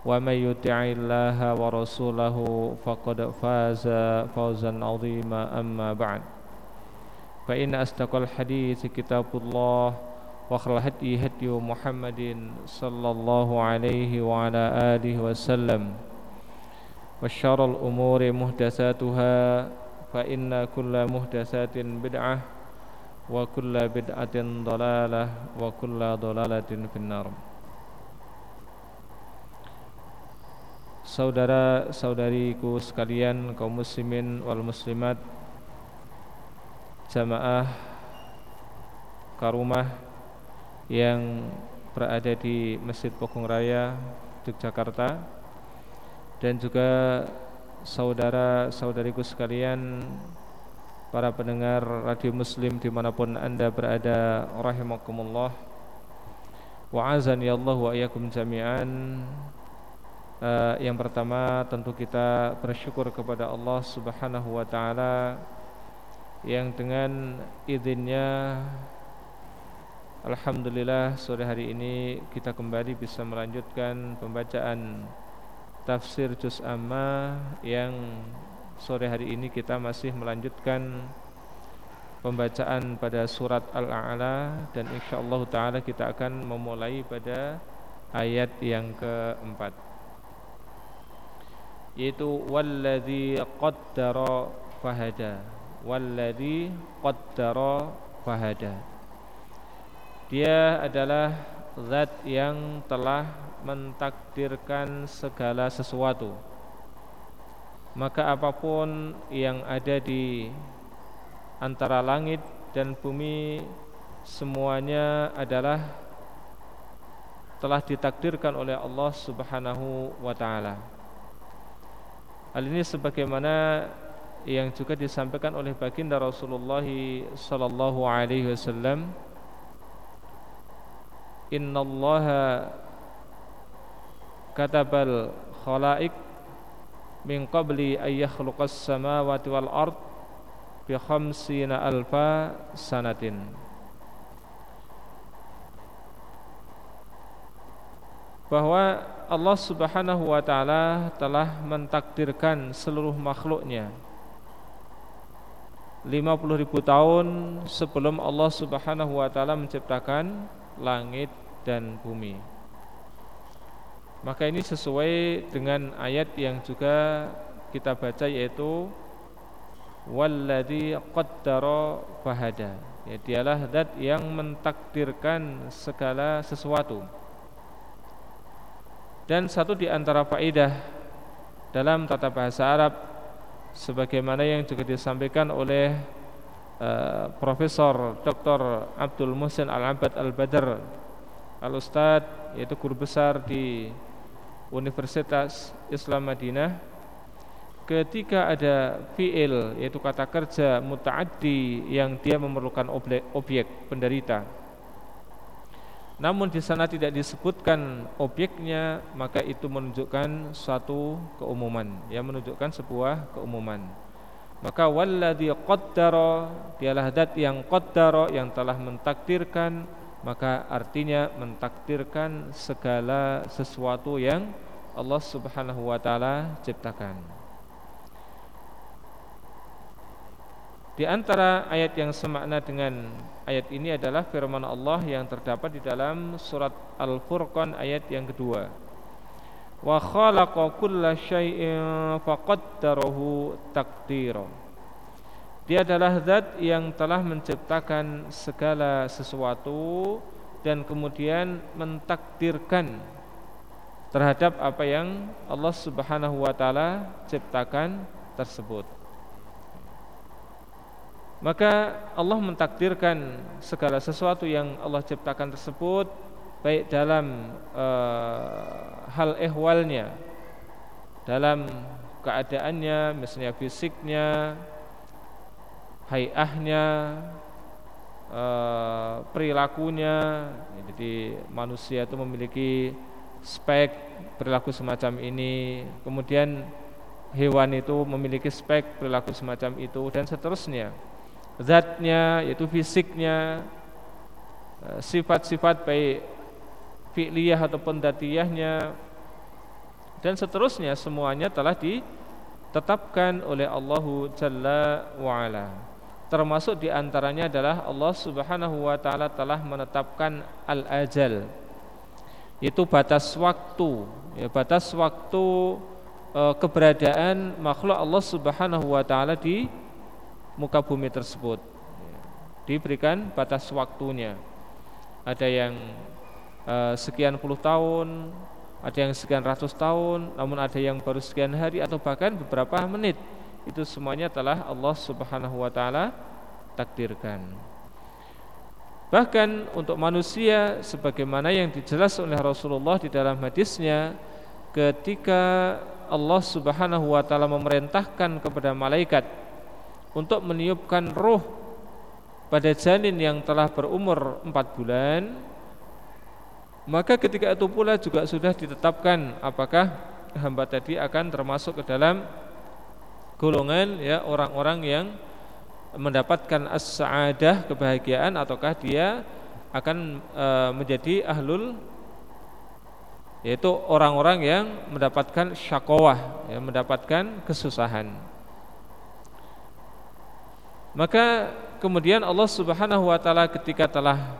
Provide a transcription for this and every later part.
ومن يطع الله ورسوله فقد فاز فوزا عظيما أما بعد. فإن أصدق الحديث كتاب الله وخير الهدي هدي محمد صلى الله عليه وعلى آله وسلم. وشر الأمور محدثاتها فإن كل محدثات بدعة وكل بدعة ضلالة وكل ضلالة في النار. Saudara-saudariku sekalian kaum muslimin wal muslimat Jamaah Karumah Yang berada di Masjid Pokong Raya Yogyakarta Dan juga saudara-saudariku sekalian Para pendengar radio muslim di mana pun anda berada Rahimakumullah. Wa'azani Allah wa iyakum jami'an uh, yang pertama tentu kita bersyukur kepada Allah Subhanahu wa taala yang dengan izinnya Alhamdulillah sore hari ini kita kembali bisa melanjutkan pembacaan tafsir juz amma yang sore hari ini kita masih melanjutkan pembacaan pada surat Al-A'la dan insyaallah taala kita akan memulai pada ayat yang keempat yaitu walladzi qaddara fahada. Walladzi qaddara fahada. Dia adalah zat yang telah mentakdirkan segala sesuatu. Maka apa pun yang ada di antara langit dan bumi semuanya adalah telah ditakdirkan oleh Allah Subhanahu wa taala Hal ini sebagaimana yang juga disampaikan oleh baginda Rasulullah sallallahu alaihi wasallam. Innallaha katabal khalaik min qabli ay yakhluqas samawati wal ard bi khamsina alfa sanatin. Bahwa Allah Subhanahu wa taala telah mentakdirkan seluruh makhluknya 50 ribu tahun sebelum Allah Subhanahu wa taala menciptakan langit dan bumi. Maka ini sesuai dengan ayat yang juga kita baca yaitu walladzi qaddara fahada. Ya dialah zat yang mentakdirkan segala sesuatu dan satu di antara faedah dalam tata bahasa Arab sebagaimana yang juga disampaikan oleh uh, Profesor Dr. Abdul Muhsin Al-Abad Al-Badr Al-Ustad yaitu guru besar di Universitas Islam Madinah ketika ada fi'il yaitu kata kerja muta'addi yang dia memerlukan objek, objek penderita namun di sana tidak disebutkan objeknya maka itu menunjukkan suatu keumuman yang menunjukkan sebuah keumuman maka walladzi qaddara dialah zat yang qaddara yang telah mentakdirkan maka artinya mentakdirkan segala sesuatu yang Allah Subhanahu wa taala ciptakan. Di antara ayat yang semakna dengan ayat ini adalah firman Allah yang terdapat di dalam surat Al-Furqan ayat yang kedua. Wa khalaqa kulla syai'in faqaddarahu taqdira. Dia adalah zat yang telah menciptakan segala sesuatu dan kemudian mentakdirkan terhadap apa yang Allah Subhanahu wa taala ciptakan tersebut. Maka Allah mentakdirkan segala sesuatu yang Allah ciptakan tersebut baik dalam uh, hal ehwalnya, dalam keadaannya, misalnya fisiknya, hayahnya, uh, perilakunya. Jadi manusia itu memiliki spek perilaku semacam ini, kemudian hewan itu memiliki spek perilaku semacam itu dan seterusnya zatnya yaitu fisiknya eh, sifat-sifat baik fi'liyah ataupun datiyahnya dan seterusnya semuanya telah ditetapkan oleh Allah Jalla wa'ala. Termasuk di antaranya adalah Allah Subhanahu wa taala telah menetapkan al-ajal itu batas waktu ya batas waktu e, keberadaan makhluk Allah Subhanahu wa taala di muka bumi tersebut. Diberikan batas waktunya. Ada yang uh, sekian puluh tahun ada yang sekian ratus tahun namun ada yang baru sekian hari atau bahkan beberapa menit. Itu semuanya telah Allah Subhanahu wa taala takdirkan. Bahkan untuk manusia sebagaimana yang dijelas oleh Rasulullah di dalam hadisnya ketika Allah Subhanahu wa taala memerintahkan kepada malaikat untuk meniupkan roh pada janin yang telah berumur empat bulan maka ketika itu pula juga sudah ditetapkan apakah hamba tadi akan termasuk ke dalam golongan ya orang-orang yang mendapatkan as-sa'adah kebahagiaan ataukah dia akan e, menjadi ahlul yaitu orang-orang yang mendapatkan syakowah ya, mendapatkan kesusahan maka kemudian Allah Subhanahu wa taala ketika telah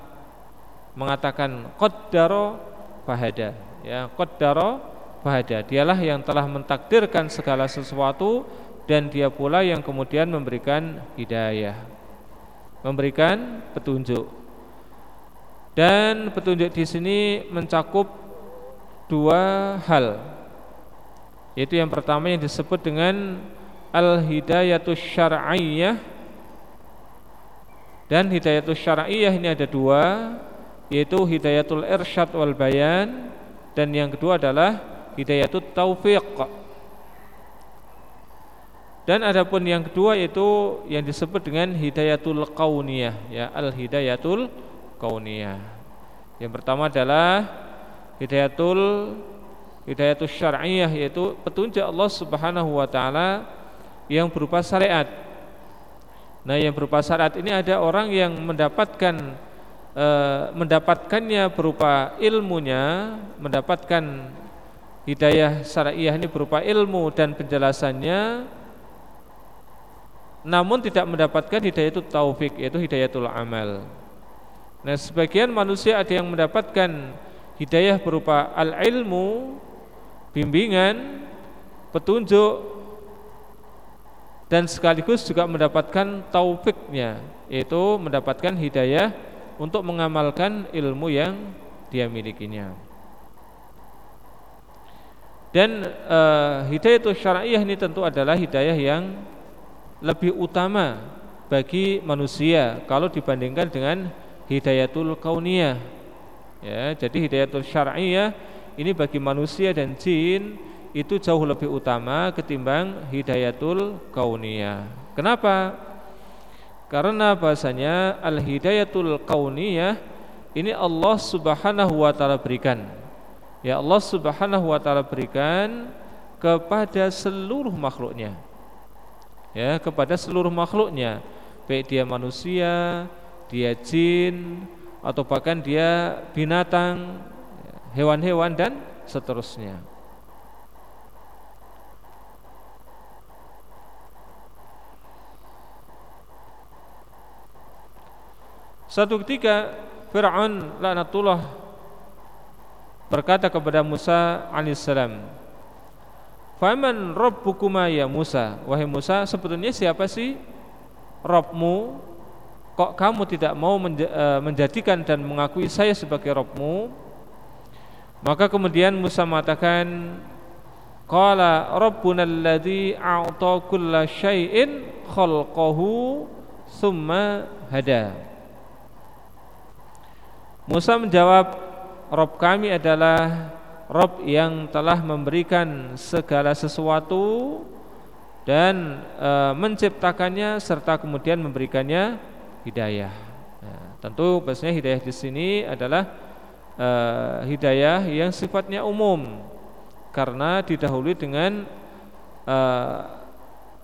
mengatakan qaddara fahada ya qaddara fahada dialah yang telah mentakdirkan segala sesuatu dan dia pula yang kemudian memberikan hidayah memberikan petunjuk. Dan petunjuk di sini mencakup dua hal yaitu yang pertama yang disebut dengan al hidayatus syar'iyyah dan hidayatul syar'iyah ini ada dua yaitu hidayatul irsyad wal bayan dan yang kedua adalah hidayatul taufiq. Dan adapun yang kedua itu yang disebut dengan hidayatul kauniyah ya al hidayatul kauniyah. Yang pertama adalah hidayatul hidayatul syar'iyah yaitu petunjuk Allah Subhanahu wa taala yang berupa syariat Nah, yang berupa syarat ini ada orang yang mendapatkan e, mendapatkannya berupa ilmunya, mendapatkan hidayah syariah ini berupa ilmu dan penjelasannya namun tidak mendapatkan hidayah itu taufik yaitu hidayatul amal. Nah, sebagian manusia ada yang mendapatkan hidayah berupa al-ilmu, bimbingan, petunjuk dan sekaligus juga mendapatkan taufiknya yaitu mendapatkan hidayah untuk mengamalkan ilmu yang dia milikinya. Dan uh, hidayah itu syariah ini tentu adalah hidayah yang lebih utama bagi manusia kalau dibandingkan dengan hidayatul kauniyah. Ya, jadi hidayatul syariah ini bagi manusia dan jin itu jauh lebih utama ketimbang hidayatul kauniyah. Kenapa? Karena bahasanya al hidayatul kauniyah ini Allah Subhanahu wa taala berikan. Ya Allah Subhanahu wa taala berikan kepada seluruh makhluknya. Ya, kepada seluruh makhluknya, baik dia manusia, dia jin atau bahkan dia binatang, hewan-hewan dan seterusnya. Satu ketika Fir'aun laknatullah berkata kepada Musa alaihissalam, "Faman rabbukuma ya Musa?" Wahai Musa, sebetulnya siapa sih Robmu? Kok kamu tidak mau e, menjadikan dan mengakui saya sebagai Robmu? Maka kemudian Musa mengatakan, Qala Rabbuna alladhi a'ta kulla syai'in khalqahu summa hada. Musa menjawab, Rob kami adalah Rob yang telah memberikan segala sesuatu dan e, menciptakannya serta kemudian memberikannya hidayah. Nah, tentu bahasanya hidayah di sini adalah e, hidayah yang sifatnya umum karena didahului dengan e,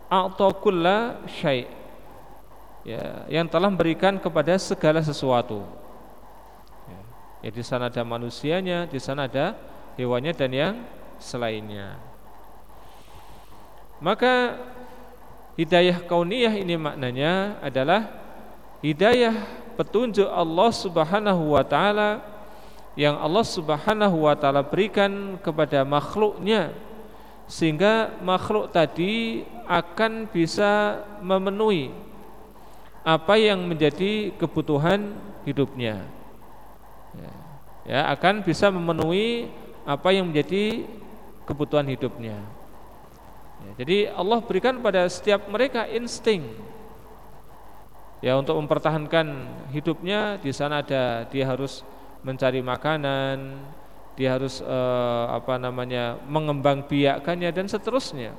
a'takulla syai' ya, yang telah memberikan kepada segala sesuatu. Ya di sana ada manusianya, di sana ada hewannya dan yang selainnya. Maka hidayah kauniyah ini maknanya adalah hidayah petunjuk Allah Subhanahu wa taala yang Allah Subhanahu wa taala berikan kepada makhluknya sehingga makhluk tadi akan bisa memenuhi apa yang menjadi kebutuhan hidupnya ya akan bisa memenuhi apa yang menjadi kebutuhan hidupnya. Ya, jadi Allah berikan pada setiap mereka insting ya untuk mempertahankan hidupnya di sana ada dia harus mencari makanan, dia harus eh, apa namanya mengembang biakannya dan seterusnya.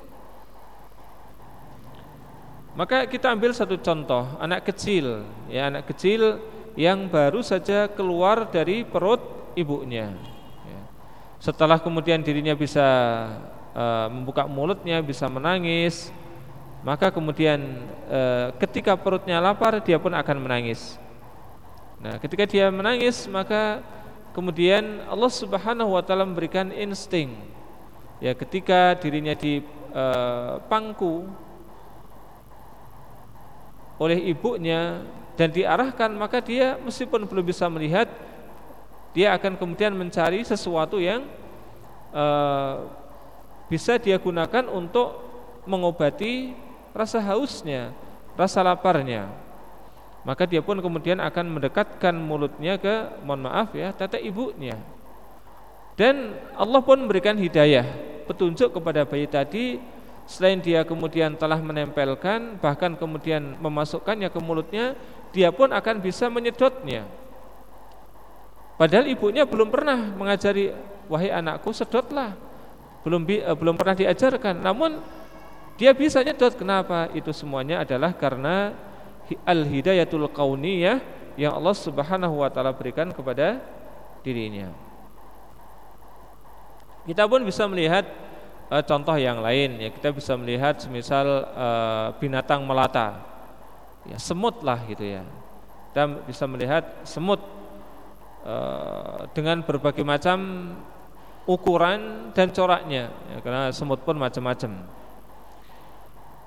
Maka kita ambil satu contoh anak kecil ya anak kecil yang baru saja keluar dari perut ibunya. Ya. Setelah kemudian dirinya bisa uh, membuka mulutnya, bisa menangis, maka kemudian uh, ketika perutnya lapar dia pun akan menangis. Nah, ketika dia menangis maka kemudian Allah Subhanahu wa taala memberikan insting. Ya, ketika dirinya di uh, pangku oleh ibunya dan diarahkan maka dia meskipun belum bisa melihat dia akan kemudian mencari sesuatu yang uh, bisa dia gunakan untuk mengobati rasa hausnya, rasa laparnya. Maka dia pun kemudian akan mendekatkan mulutnya ke, mohon maaf ya, tete ibunya. Dan Allah pun memberikan hidayah, petunjuk kepada bayi tadi selain dia kemudian telah menempelkan bahkan kemudian memasukkannya ke mulutnya, dia pun akan bisa menyedotnya. Padahal ibunya belum pernah mengajari wahai anakku sedotlah. Belum uh, belum pernah diajarkan. Namun dia bisa nyedot. Kenapa? Itu semuanya adalah karena al hidayatul kauniyah yang Allah Subhanahu wa taala berikan kepada dirinya. Kita pun bisa melihat uh, contoh yang lain ya. Kita bisa melihat semisal uh, binatang melata. Ya, semut lah gitu ya. Kita bisa melihat semut Eh, dengan berbagai macam ukuran dan coraknya. Ya, karena semut pun macam-macam.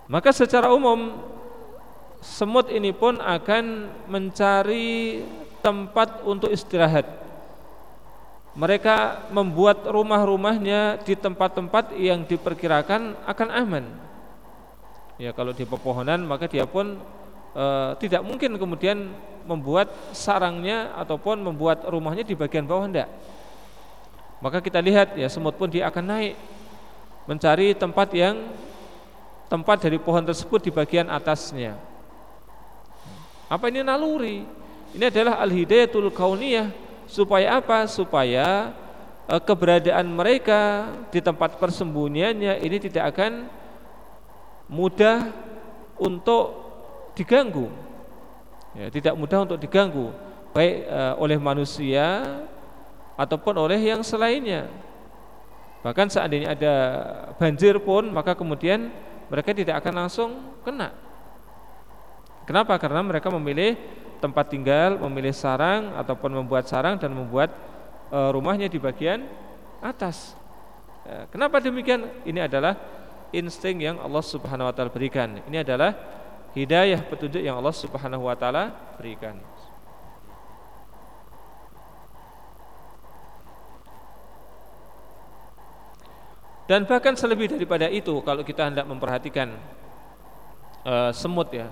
Maka secara umum semut ini pun akan mencari tempat untuk istirahat. Mereka membuat rumah-rumahnya di tempat-tempat yang diperkirakan akan aman. Ya kalau di pepohonan maka dia pun e, tidak mungkin kemudian membuat sarangnya ataupun membuat rumahnya di bagian bawah tidak. Maka kita lihat ya semut pun dia akan naik mencari tempat yang tempat dari pohon tersebut di bagian atasnya. Apa ini naluri? Ini adalah al-hidayatul kauniyah supaya apa? Supaya e, keberadaan mereka di tempat persembunyiannya ini tidak akan mudah untuk diganggu ya, tidak mudah untuk diganggu baik e, oleh manusia ataupun oleh yang selainnya bahkan seandainya ada banjir pun maka kemudian mereka tidak akan langsung kena kenapa karena mereka memilih tempat tinggal, memilih sarang ataupun membuat sarang dan membuat e, rumahnya di bagian atas. Ya, kenapa demikian? Ini adalah insting yang Allah Subhanahu wa taala berikan. Ini adalah hidayah petunjuk yang Allah Subhanahu wa taala berikan. Dan bahkan selebih daripada itu kalau kita hendak memperhatikan uh, semut ya.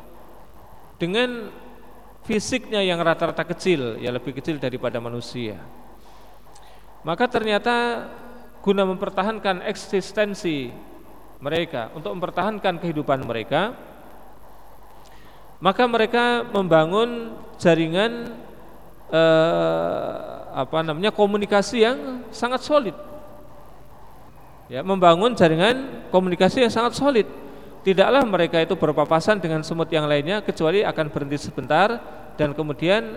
Dengan fisiknya yang rata-rata kecil, ya lebih kecil daripada manusia. Maka ternyata guna mempertahankan eksistensi mereka, untuk mempertahankan kehidupan mereka, maka mereka membangun jaringan eh, apa namanya komunikasi yang sangat solid ya, membangun jaringan komunikasi yang sangat solid. Tidaklah mereka itu berpapasan dengan semut yang lainnya kecuali akan berhenti sebentar dan kemudian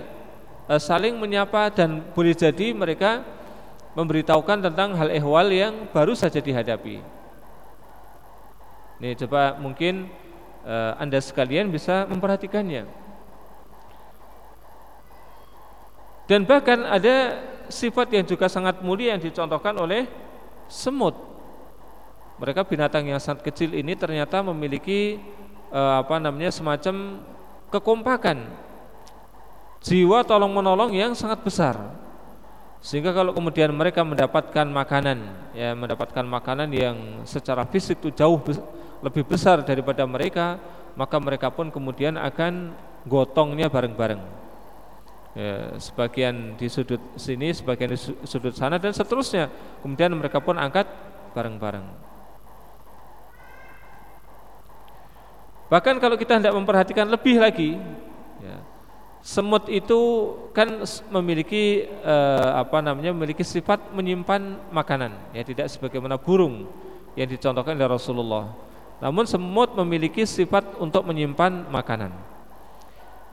e, saling menyapa dan boleh jadi mereka memberitahukan tentang hal ehwal yang baru saja dihadapi. Nih coba mungkin e, Anda sekalian bisa memperhatikannya. Dan bahkan ada sifat yang juga sangat mulia yang dicontohkan oleh semut. Mereka binatang yang sangat kecil ini ternyata memiliki eh, apa namanya semacam kekompakan. Jiwa tolong menolong yang sangat besar. Sehingga kalau kemudian mereka mendapatkan makanan ya mendapatkan makanan yang secara fisik itu jauh lebih besar daripada mereka maka mereka pun kemudian akan gotongnya bareng-bareng. Ya, sebagian di sudut sini sebagian di sudut sana dan seterusnya. Kemudian mereka pun angkat bareng-bareng. Bahkan kalau kita hendak memperhatikan lebih lagi, ya, semut itu kan memiliki eh, apa namanya memiliki sifat menyimpan makanan, ya tidak sebagaimana burung yang dicontohkan oleh Rasulullah. Namun semut memiliki sifat untuk menyimpan makanan.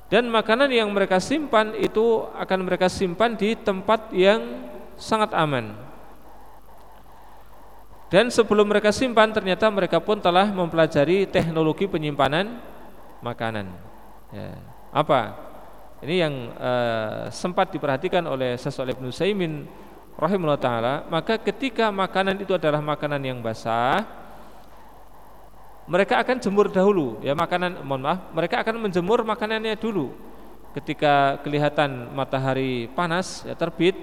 Dan makanan yang mereka simpan itu akan mereka simpan di tempat yang sangat aman. Dan sebelum mereka simpan ternyata mereka pun telah mempelajari teknologi penyimpanan makanan. Ya. Apa? Ini yang uh, sempat diperhatikan oleh Syekh Ibnu Saimin rahimahullah taala, maka ketika makanan itu adalah makanan yang basah, mereka akan jemur dahulu ya makanan mohon maaf, mereka akan menjemur makanannya dulu. Ketika kelihatan matahari panas ya terbit,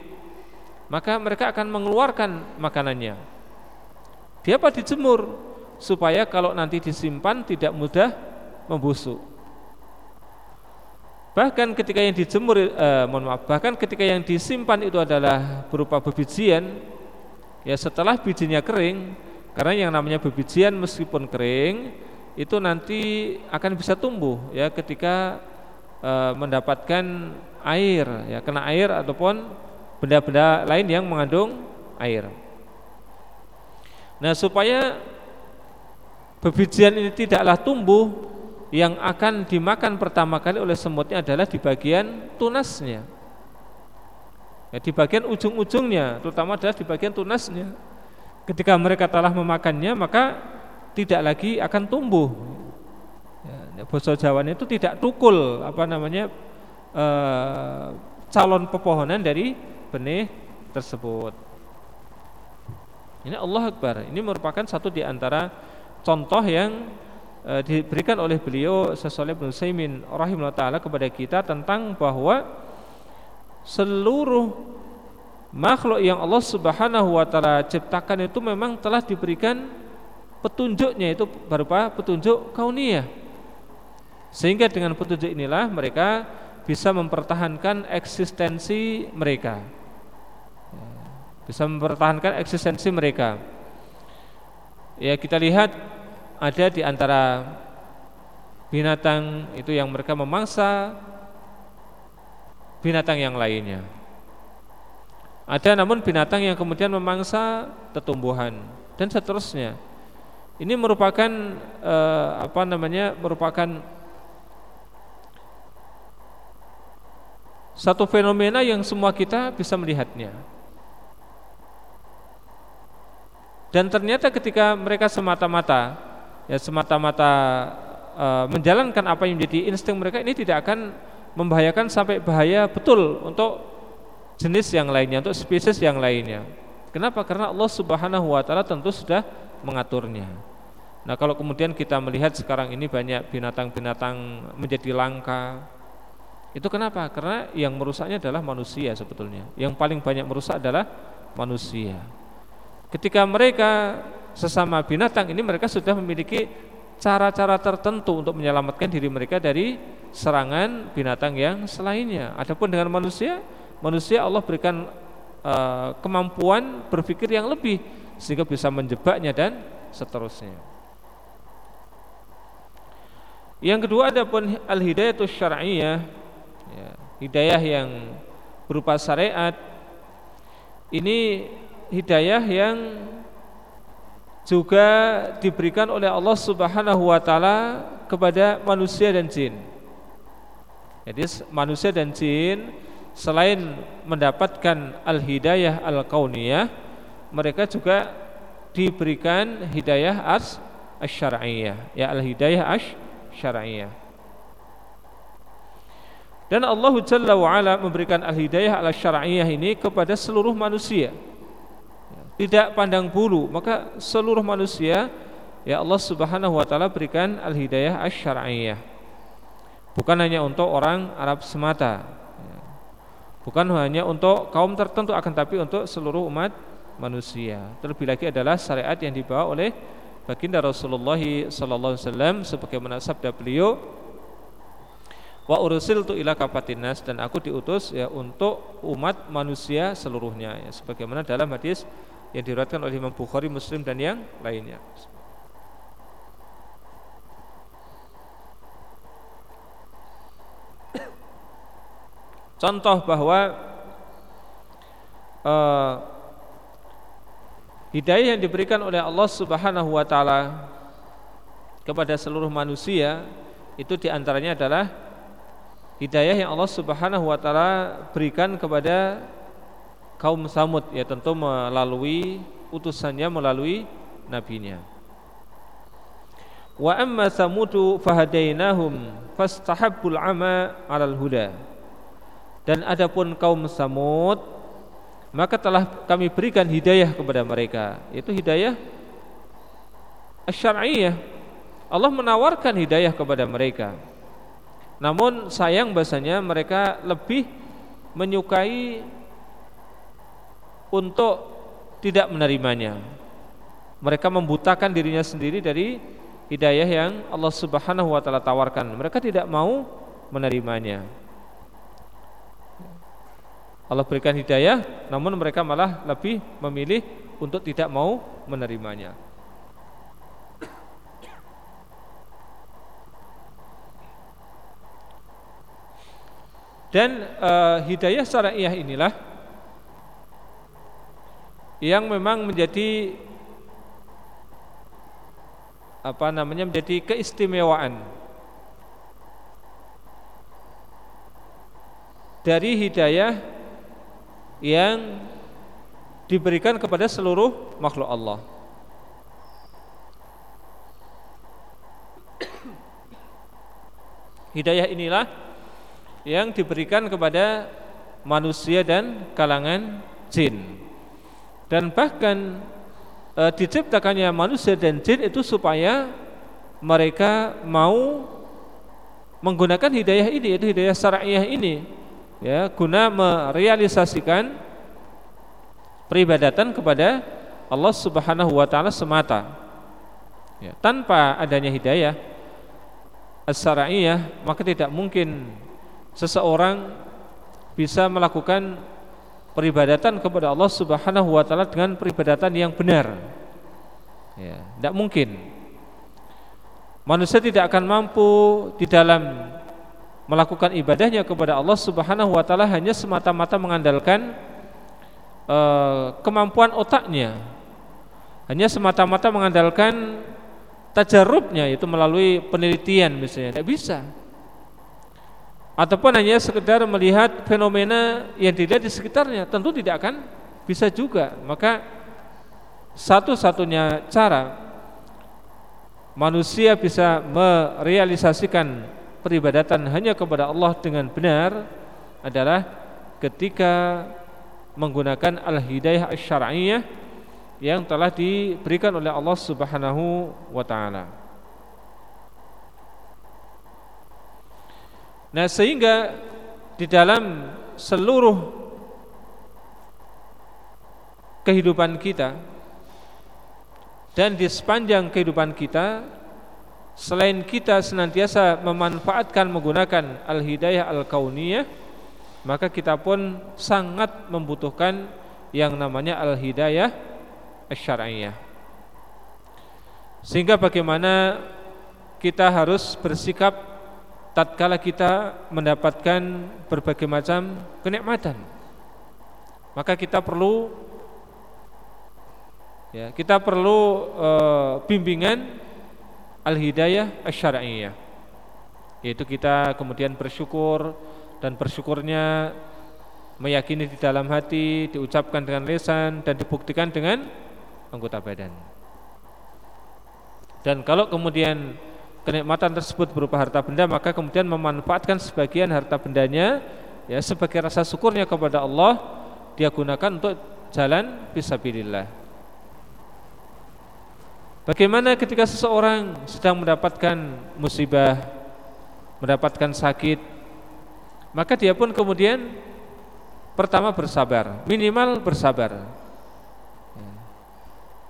maka mereka akan mengeluarkan makanannya dia apa dijemur supaya kalau nanti disimpan tidak mudah membusuk. Bahkan ketika yang dijemur, eh, mohon maaf, bahkan ketika yang disimpan itu adalah berupa bebijian, ya setelah bijinya kering, karena yang namanya bebijian meskipun kering itu nanti akan bisa tumbuh ya ketika eh, mendapatkan air, ya kena air ataupun benda-benda lain yang mengandung air. Nah supaya bebijian ini tidaklah tumbuh yang akan dimakan pertama kali oleh semutnya adalah di bagian tunasnya. Ya, di bagian ujung-ujungnya, terutama adalah di bagian tunasnya. Ketika mereka telah memakannya, maka tidak lagi akan tumbuh. Ya, bahasa Jawanya itu tidak tukul, apa namanya eh, calon pepohonan dari benih tersebut. Ini Allah Akbar. Ini merupakan satu di antara contoh yang e, diberikan oleh beliau Sesoleh bin Saimin rahimahullah taala kepada kita tentang bahwa seluruh makhluk yang Allah Subhanahu wa taala ciptakan itu memang telah diberikan petunjuknya itu berupa petunjuk kauniyah. Sehingga dengan petunjuk inilah mereka bisa mempertahankan eksistensi mereka bisa mempertahankan eksistensi mereka. Ya kita lihat ada di antara binatang itu yang mereka memangsa binatang yang lainnya. Ada namun binatang yang kemudian memangsa tetumbuhan dan seterusnya. Ini merupakan eh, apa namanya? merupakan satu fenomena yang semua kita bisa melihatnya. Dan ternyata ketika mereka semata-mata ya semata-mata uh, menjalankan apa yang menjadi insting mereka ini tidak akan membahayakan sampai bahaya betul untuk jenis yang lainnya, untuk spesies yang lainnya. Kenapa? Karena Allah Subhanahu wa taala tentu sudah mengaturnya. Nah, kalau kemudian kita melihat sekarang ini banyak binatang-binatang menjadi langka, itu kenapa? Karena yang merusaknya adalah manusia sebetulnya. Yang paling banyak merusak adalah manusia. Ketika mereka sesama binatang ini mereka sudah memiliki cara-cara tertentu untuk menyelamatkan diri mereka dari serangan binatang yang selainnya. Adapun dengan manusia, manusia Allah berikan uh, kemampuan berpikir yang lebih sehingga bisa menjebaknya dan seterusnya. Yang kedua ada pun al hidayatus syar'iyyah, ya, hidayah yang berupa syariat. Ini hidayah yang juga diberikan oleh Allah Subhanahu wa taala kepada manusia dan jin. Jadi manusia dan jin selain mendapatkan al-hidayah al-kauniyah, mereka juga diberikan hidayah as syar'iyyah ya al-hidayah as syar'iyah. Dan Allah Jalla wa ala memberikan al-hidayah ala syar'iyah ini kepada seluruh manusia. Tidak pandang bulu, maka seluruh manusia ya Allah Subhanahu wa taala berikan al-hidayah asy-syar'iyyah. Bukan hanya untuk orang Arab semata. Bukan hanya untuk kaum tertentu akan tapi untuk seluruh umat manusia. Terlebih lagi adalah syariat yang dibawa oleh baginda Rasulullah sallallahu alaihi wasallam sebagaimana sabda beliau wa ursiltu ila kapatinas dan aku diutus ya untuk umat manusia seluruhnya ya sebagaimana dalam hadis yang diriwayatkan oleh Imam Bukhari, Muslim dan yang lainnya. Contoh bahwa uh, Hidayah yang diberikan oleh Allah Subhanahu wa taala kepada seluruh manusia itu di antaranya adalah hidayah yang Allah Subhanahu wa taala berikan kepada kaum Samud ya tentu melalui utusannya melalui nabinya. Wa amma samudu fahadainahum fastahabbul ama 'alal huda. Dan adapun kaum Samud maka telah kami berikan hidayah kepada mereka. Itu hidayah syar'iyah Allah menawarkan hidayah kepada mereka. Namun sayang bahasanya mereka lebih menyukai untuk tidak menerimanya. Mereka membutakan dirinya sendiri dari hidayah yang Allah Subhanahu wa taala tawarkan. Mereka tidak mau menerimanya Allah berikan hidayah namun mereka malah lebih memilih untuk tidak mau menerimanya. Dan uh, hidayah syariah inilah yang memang menjadi apa namanya menjadi keistimewaan dari hidayah yang diberikan kepada seluruh makhluk Allah. Hidayah inilah yang diberikan kepada manusia dan kalangan jin. Dan bahkan e, diciptakannya manusia dan jin itu supaya mereka mau menggunakan hidayah ini yaitu hidayah syariah ini ya guna merealisasikan peribadatan kepada Allah Subhanahu wa taala semata. Ya, tanpa adanya hidayah as-syar'iyyah maka tidak mungkin seseorang bisa melakukan peribadatan kepada Allah Subhanahu wa taala dengan peribadatan yang benar. Ya, tidak mungkin. Manusia tidak akan mampu di dalam melakukan ibadahnya kepada Allah Subhanahu wa taala hanya semata-mata mengandalkan uh, kemampuan otaknya. Hanya semata-mata mengandalkan tajarubnya itu melalui penelitian misalnya. Tidak bisa. Ataupun hanya sekedar melihat fenomena yang dilihat di sekitarnya, tentu tidak akan bisa juga. Maka satu-satunya cara manusia bisa merealisasikan peribadatan hanya kepada Allah dengan benar adalah ketika menggunakan al-hidayah asy-syar'iyyah yang telah diberikan oleh Allah Subhanahu wa taala. Nah, sehingga di dalam seluruh kehidupan kita dan di sepanjang kehidupan kita selain kita senantiasa memanfaatkan menggunakan al-hidayah al-kauniyah maka kita pun sangat membutuhkan yang namanya al-hidayah asy-syar'iyyah sehingga bagaimana kita harus bersikap tatkala kita mendapatkan berbagai macam kenikmatan. Maka kita perlu ya kita perlu e, bimbingan al-hidayah asy-syar'iyyah yaitu kita kemudian bersyukur dan bersyukurnya meyakini di dalam hati, diucapkan dengan lisan dan dibuktikan dengan anggota badan. Dan kalau kemudian kenikmatan tersebut berupa harta benda, maka kemudian memanfaatkan sebagian harta bendanya ya sebagai rasa syukurnya kepada Allah dia gunakan untuk jalan fisabilillah. Bagaimana ketika seseorang sedang mendapatkan musibah, mendapatkan sakit, maka dia pun kemudian pertama bersabar, minimal bersabar.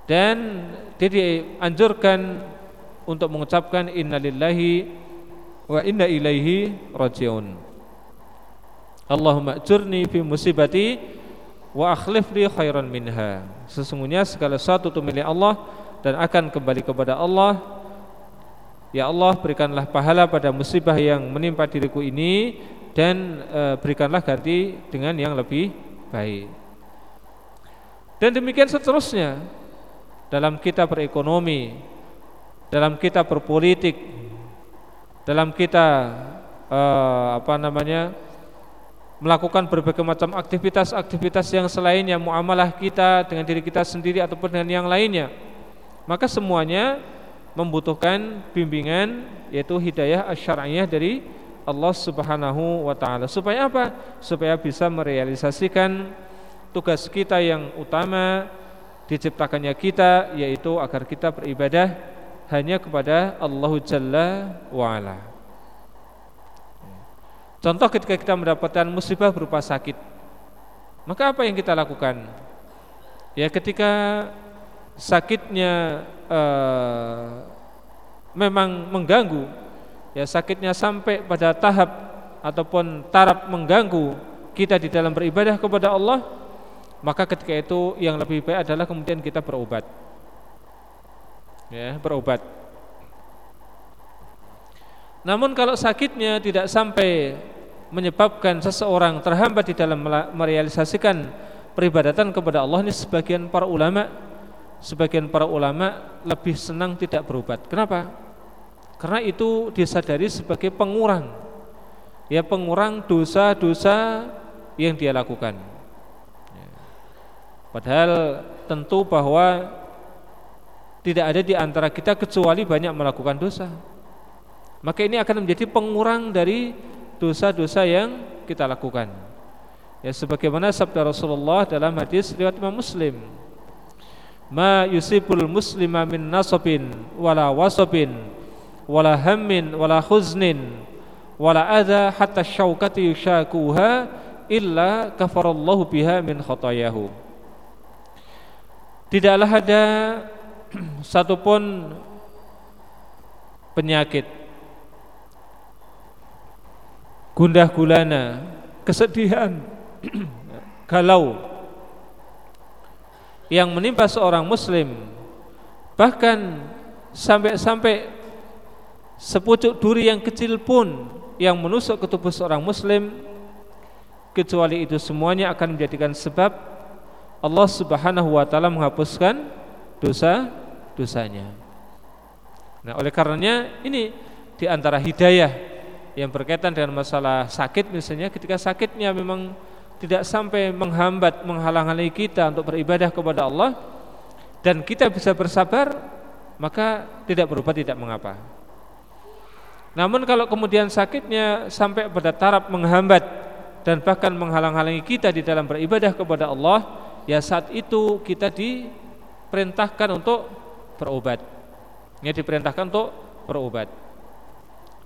Dan dia dianjurkan untuk mengucapkan innalillahi wa inna ilaihi rajiun. Allahumma ajurni fi musibati wa akhlif li khairan minha. Sesungguhnya segala sesuatu itu milik Allah dan akan kembali kepada Allah Ya Allah berikanlah pahala pada musibah yang menimpa diriku ini dan e, berikanlah ganti dengan yang lebih baik. Dan demikian seterusnya dalam kita berekonomi, dalam kita berpolitik, dalam kita e, apa namanya melakukan berbagai macam aktivitas-aktivitas yang selainnya muamalah kita dengan diri kita sendiri ataupun dengan yang lainnya maka semuanya membutuhkan bimbingan yaitu hidayah asyariyah dari Allah Subhanahu wa taala. Supaya apa? Supaya bisa merealisasikan tugas kita yang utama diciptakannya kita yaitu agar kita beribadah hanya kepada Allah Jalla wa ala. Contoh ketika kita mendapatkan musibah berupa sakit. Maka apa yang kita lakukan? Ya ketika sakitnya uh, memang mengganggu. Ya sakitnya sampai pada tahap ataupun taraf mengganggu kita di dalam beribadah kepada Allah maka ketika itu yang lebih baik adalah kemudian kita berobat. Ya berobat. Namun kalau sakitnya tidak sampai menyebabkan seseorang terhambat di dalam merealisasikan peribadatan kepada Allah ini sebagian para ulama sebagian para ulama lebih senang tidak berobat. Kenapa? Karena itu disadari sebagai pengurang. Ya pengurang dosa-dosa yang dia lakukan. Padahal tentu bahwa tidak ada di antara kita kecuali banyak melakukan dosa. Maka ini akan menjadi pengurang dari dosa-dosa yang kita lakukan. Ya sebagaimana sabda Rasulullah dalam hadis riwayat Imam Muslim ma yusibul muslima min nasabin wala wasabin wala hammin wala khuznin wala adha hatta syaukati yushakuha illa kafarallahu biha min khotayahu tidaklah ada satupun penyakit gundah gulana kesedihan galau yang menimpa seorang muslim bahkan sampai-sampai sepucuk duri yang kecil pun yang menusuk ke tubuh seorang muslim kecuali itu semuanya akan menjadikan sebab Allah Subhanahu wa taala menghapuskan dosa-dosanya. Nah, oleh karenanya ini di antara hidayah yang berkaitan dengan masalah sakit misalnya ketika sakitnya memang tidak sampai menghambat menghalang-halangi kita untuk beribadah kepada Allah dan kita bisa bersabar maka tidak berubah tidak mengapa Namun kalau kemudian sakitnya sampai pada taraf menghambat dan bahkan menghalang-halangi kita di dalam beribadah kepada Allah, ya saat itu kita diperintahkan untuk berobat. Ya diperintahkan untuk berobat.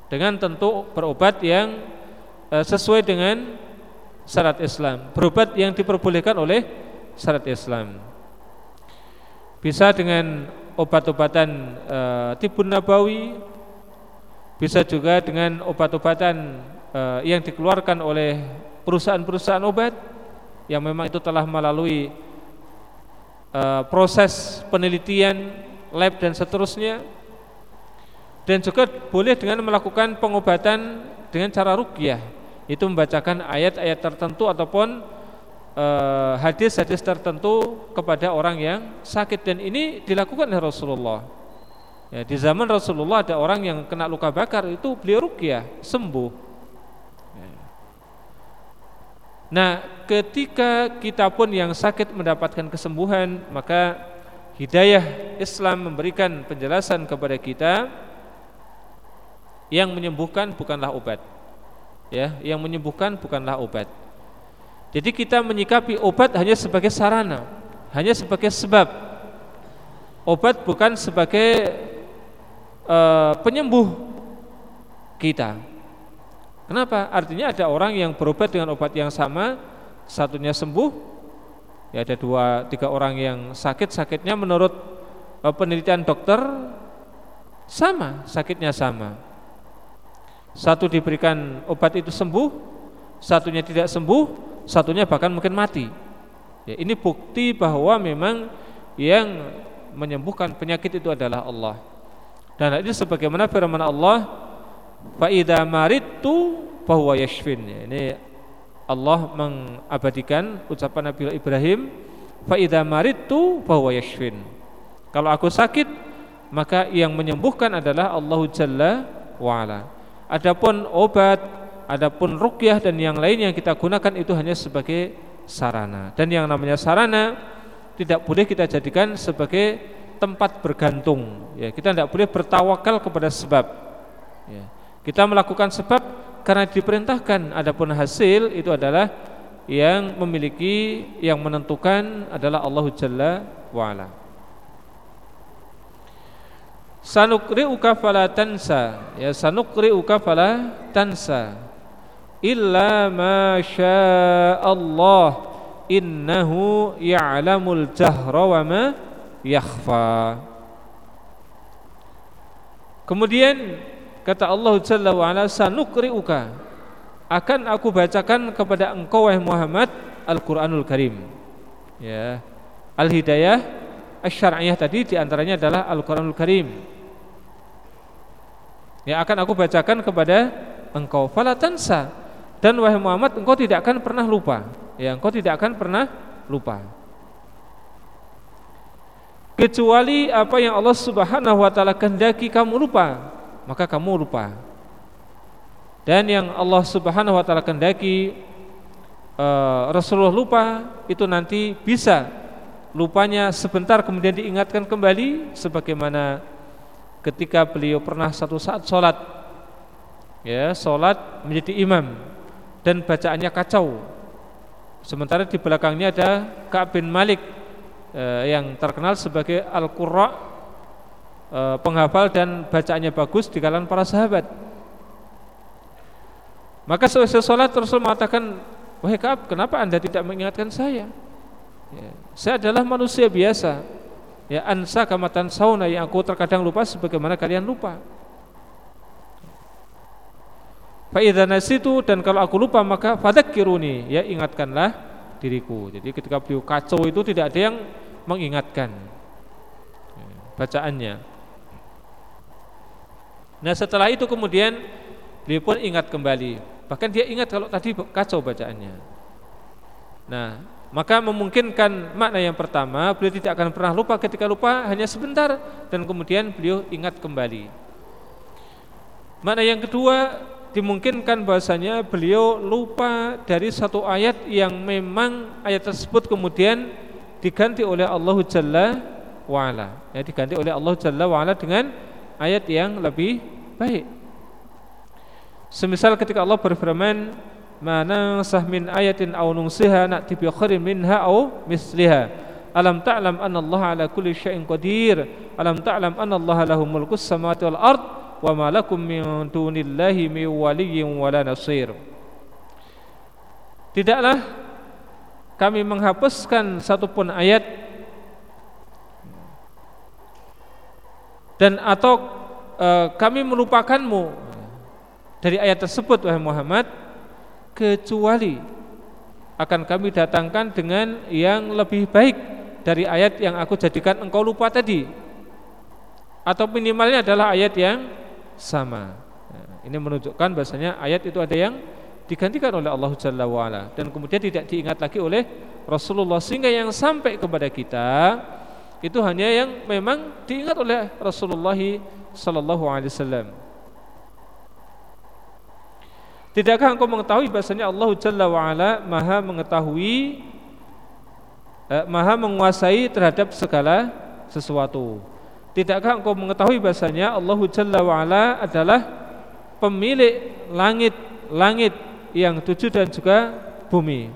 Dengan tentu berobat yang eh, sesuai dengan syarat Islam. Berobat yang diperbolehkan oleh syarat Islam. Bisa dengan obat-obatan e, tibun nabawi bisa juga dengan obat-obatan uh, yang dikeluarkan oleh perusahaan-perusahaan obat yang memang itu telah melalui uh, proses penelitian lab dan seterusnya dan juga boleh dengan melakukan pengobatan dengan cara rukyah itu membacakan ayat-ayat tertentu ataupun eh, hadis-hadis tertentu kepada orang yang sakit dan ini dilakukan oleh Rasulullah Ya, di zaman Rasulullah ada orang yang kena luka bakar itu beliau rukyah sembuh. Ya. Nah, ketika kita pun yang sakit mendapatkan kesembuhan, maka hidayah Islam memberikan penjelasan kepada kita yang menyembuhkan bukanlah obat. Ya, yang menyembuhkan bukanlah obat. Jadi kita menyikapi obat hanya sebagai sarana, hanya sebagai sebab. Obat bukan sebagai uh, penyembuh kita. Kenapa? Artinya ada orang yang berobat dengan obat yang sama, satunya sembuh, ya ada dua tiga orang yang sakit, sakitnya menurut uh, penelitian dokter sama, sakitnya sama. Satu diberikan obat itu sembuh, satunya tidak sembuh, satunya bahkan mungkin mati. Ya, ini bukti bahwa memang yang menyembuhkan penyakit itu adalah Allah. Dan ini sebagaimana firman Allah, "Fa idza maridtu fa huwa yashfin." Ini Allah mengabadikan ucapan Nabi Ibrahim, "Fa idza maridtu fa huwa yashfin." Kalau aku sakit, maka yang menyembuhkan adalah Allah Jalla wa ala. Adapun obat, adapun ruqyah dan yang lain yang kita gunakan itu hanya sebagai sarana. Dan yang namanya sarana tidak boleh kita jadikan sebagai tempat bergantung. Ya, kita tidak boleh bertawakal kepada sebab. Ya. Kita melakukan sebab karena diperintahkan. Adapun hasil itu adalah yang memiliki yang menentukan adalah Allah Jalla wa ala. Sanukri'uka fala tansa. Ya sanukri'uka fala tansa. Illa ma Allah innahu ya'lamul jahra wa ma yakhfa. Kemudian kata Allah Jalla wa ala sanukri'uka. Akan aku bacakan kepada engkau wahai Muhammad Al-Qur'anul Karim. Ya. Al-Hidayah asy-syar'iyyah tadi di antaranya adalah Al-Qur'anul Karim. Ya akan aku bacakan kepada engkau fala tansa dan wahai Muhammad engkau tidak akan pernah lupa. Ya engkau tidak akan pernah lupa kecuali apa yang Allah Subhanahu wa taala kehendaki kamu lupa maka kamu lupa dan yang Allah Subhanahu wa taala kehendaki uh, Rasulullah lupa itu nanti bisa lupanya sebentar kemudian diingatkan kembali sebagaimana ketika beliau pernah satu saat sholat ya sholat menjadi imam dan bacaannya kacau sementara di belakangnya ada Ka'ab bin Malik eh, yang terkenal sebagai Al-Qurra eh, penghafal dan bacaannya bagus di kalangan para sahabat. Maka selesai sholat Rasul mengatakan, wahai Kaab, kenapa anda tidak mengingatkan saya? Ya, saya adalah manusia biasa. Ya ansa kamatan sauna yang aku terkadang lupa sebagaimana kalian lupa. Fa'idha nasitu dan kalau aku lupa maka fadakiruni ya ingatkanlah diriku. Jadi ketika beliau kacau itu tidak ada yang mengingatkan bacaannya. Nah setelah itu kemudian beliau pun ingat kembali. Bahkan dia ingat kalau tadi kacau bacaannya. Nah maka memungkinkan makna yang pertama beliau tidak akan pernah lupa ketika lupa hanya sebentar dan kemudian beliau ingat kembali. Makna yang kedua dimungkinkan bahasanya beliau lupa dari satu ayat yang memang ayat tersebut kemudian diganti oleh Allah Jalla wa'ala ya diganti oleh Allah Jalla wa'ala dengan ayat yang lebih baik Semisal ketika Allah berfirman, "Mana sah min ayatin aw nunsiha na'ti bi khairin minha aw misliha." Alam ta'lam anna Allah ala kulli syai'in qadir? Alam ta'lam anna Allah lahu mulkus samawati wal ard wa ma lakum min dunillahi min waliyyin wala nasir. Tidaklah kami menghapuskan satu pun ayat dan atau e, kami melupakanmu dari ayat tersebut wahai Muhammad kecuali akan kami datangkan dengan yang lebih baik dari ayat yang aku jadikan engkau lupa tadi atau minimalnya adalah ayat yang sama. ini menunjukkan bahasanya ayat itu ada yang digantikan oleh Allah Jalla wa'ala dan kemudian tidak diingat lagi oleh Rasulullah sehingga yang sampai kepada kita itu hanya yang memang diingat oleh Rasulullah Sallallahu Alaihi Wasallam. Tidakkah engkau mengetahui bahasanya Allah Jalla wa'ala maha mengetahui eh, maha menguasai terhadap segala sesuatu? Tidakkah engkau mengetahui bahasanya Allah Jalla wa'ala adalah pemilik langit-langit yang tujuh dan juga bumi?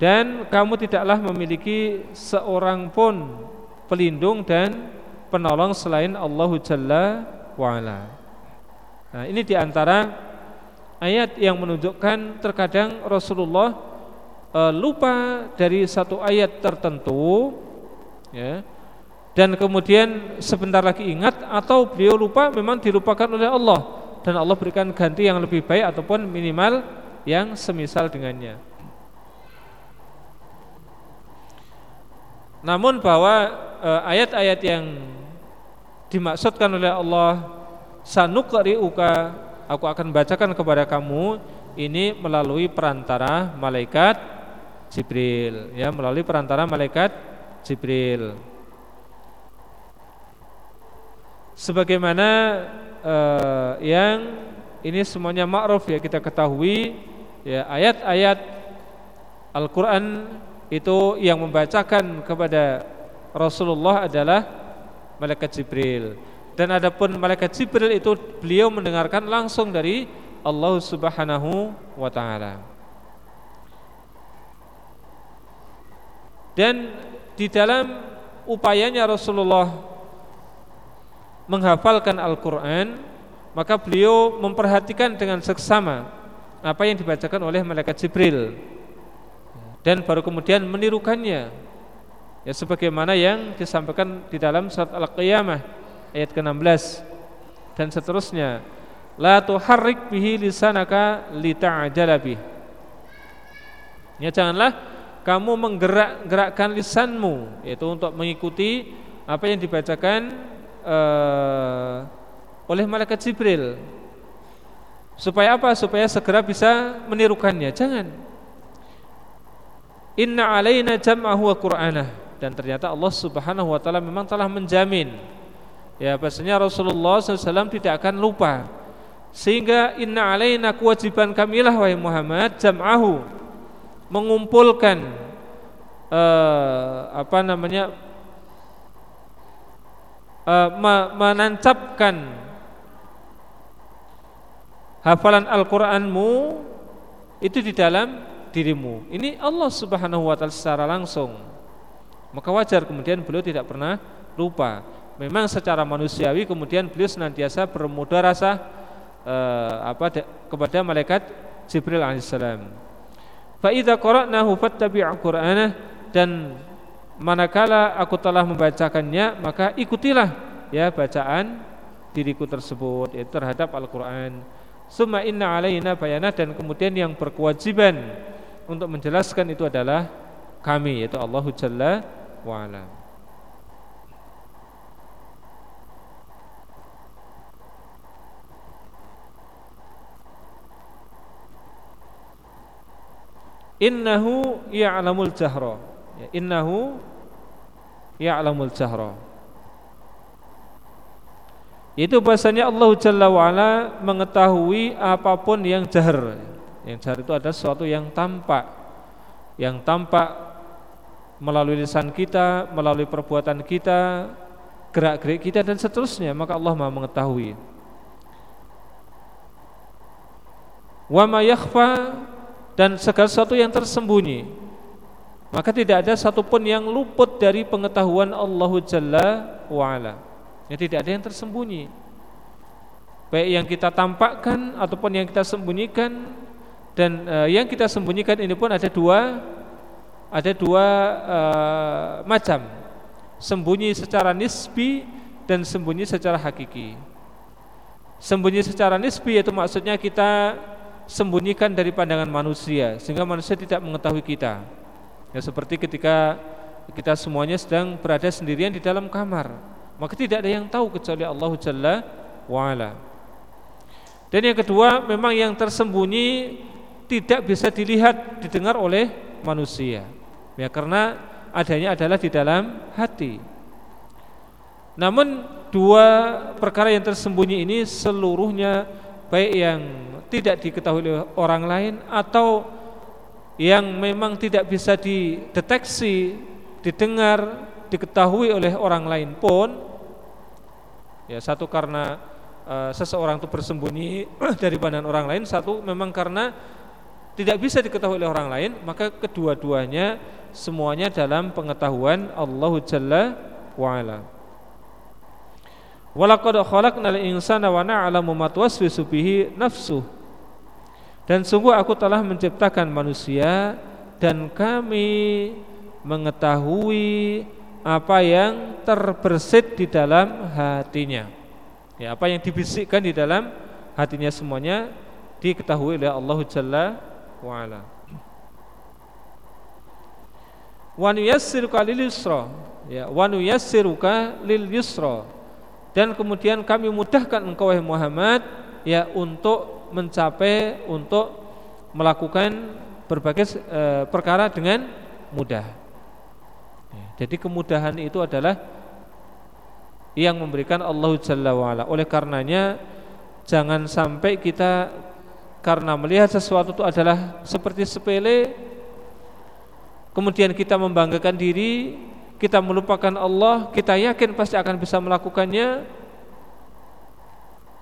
Dan kamu tidaklah memiliki seorang pun pelindung dan penolong selain Allah Jalla wa'ala. Nah ini di antara ayat yang menunjukkan terkadang Rasulullah e, lupa dari satu ayat tertentu ya dan kemudian sebentar lagi ingat atau beliau lupa memang dilupakan oleh Allah dan Allah berikan ganti yang lebih baik ataupun minimal yang semisal dengannya. Namun bahwa eh, ayat-ayat yang dimaksudkan oleh Allah sanuqri'uka aku akan bacakan kepada kamu ini melalui perantara malaikat Jibril. Ya melalui perantara malaikat Jibril. Sebagaimana uh, yang ini semuanya ma'ruf ya kita ketahui ya ayat-ayat Al-Qur'an itu yang membacakan kepada Rasulullah adalah malaikat Jibril dan adapun malaikat Jibril itu beliau mendengarkan langsung dari Allah Subhanahu wa taala. Dan di dalam upayanya Rasulullah menghafalkan Al-Quran Maka beliau memperhatikan dengan seksama Apa yang dibacakan oleh Malaikat Jibril. Dan baru kemudian menirukannya. Ya sebagaimana yang disampaikan di dalam surat Al-Qiyamah Ayat ke-16 Dan seterusnya La tuharrik bihi lisanaka lita'ajala bih Ya janganlah kamu menggerak-gerakkan lisanmu yaitu untuk mengikuti apa yang dibacakan uh, oleh malaikat Jibril. Supaya apa? Supaya segera bisa menirukannya. Jangan. Inna alaina jam'ahu wa qur'anah dan ternyata Allah Subhanahu wa taala memang telah menjamin ya bahasanya Rasulullah SAW tidak akan lupa sehingga inna alaina kewajiban kamilah wahai Muhammad jam'ahu mengumpulkan uh, apa namanya uh, menancapkan hafalan Al-Qur'anmu itu di dalam dirimu. Ini Allah Subhanahu wa taala secara langsung. Maka wajar kemudian beliau tidak pernah lupa. Memang secara manusiawi kemudian beliau senantiasa bermudah rasa uh, apa kepada malaikat Jibril alaihissalam. Fa idza qara'nahu fattabi' Qur'anah dan manakala aku telah membacakannya maka ikutilah ya bacaan diriku tersebut yaitu terhadap Al-Qur'an. Summa inna alaina bayana dan kemudian yang berkewajiban untuk menjelaskan itu adalah kami yaitu Allah Jalla wa ala. Innahu ya'lamul jahra. Ya, innahu ya'lamul jahra. Itu bahasanya Allah Jalla wa'ala mengetahui apa pun yang jahar. Yang jahar itu adalah sesuatu yang tampak. Yang tampak melalui lisan kita melalui perbuatan kita gerak-gerik kita dan seterusnya. Maka Allah Maha mengetahui. Wa ma yakhfa dan segala sesuatu yang tersembunyi maka tidak ada satupun yang luput dari pengetahuan Allah Jalla wa ala ya tidak ada yang tersembunyi. Baik yang kita tampakkan ataupun yang kita sembunyikan dan uh, yang kita sembunyikan ini pun ada dua ada dua uh, macam. Sembunyi secara nisbi dan sembunyi secara hakiki. Sembunyi secara nisbi itu maksudnya kita sembunyikan dari pandangan manusia sehingga manusia tidak mengetahui kita. Ya seperti ketika kita semuanya sedang berada sendirian di dalam kamar, maka tidak ada yang tahu kecuali Allah Jalla wa Dan yang kedua, memang yang tersembunyi tidak bisa dilihat, didengar oleh manusia. Ya karena adanya adalah di dalam hati. Namun dua perkara yang tersembunyi ini seluruhnya baik yang tidak diketahui oleh orang lain atau yang memang tidak bisa dideteksi, didengar, diketahui oleh orang lain pun ya satu karena uh, seseorang itu bersembunyi dari pandangan orang lain, satu memang karena tidak bisa diketahui oleh orang lain, maka kedua-duanya semuanya dalam pengetahuan Allah Jalla wa ala. Walaqad khalaqnal insana wa na'lamu ma tuwaswisu bihi nafsuh. Dan sungguh aku telah menciptakan manusia dan kami mengetahui apa yang terbersit di dalam hatinya. Ya, apa yang dibisikkan di dalam hatinya semuanya diketahui oleh Allah Jalla wa ala. Wa nuyassiruka lil yusra. Ya, wa nuyassiruka lil yusra dan kemudian kami mudahkan engkau wahai Muhammad ya untuk mencapai untuk melakukan berbagai e, perkara dengan mudah. Ya, jadi kemudahan itu adalah yang memberikan Allah Jalla wa'ala Oleh karenanya jangan sampai kita karena melihat sesuatu itu adalah seperti sepele kemudian kita membanggakan diri kita melupakan Allah, kita yakin pasti akan bisa melakukannya.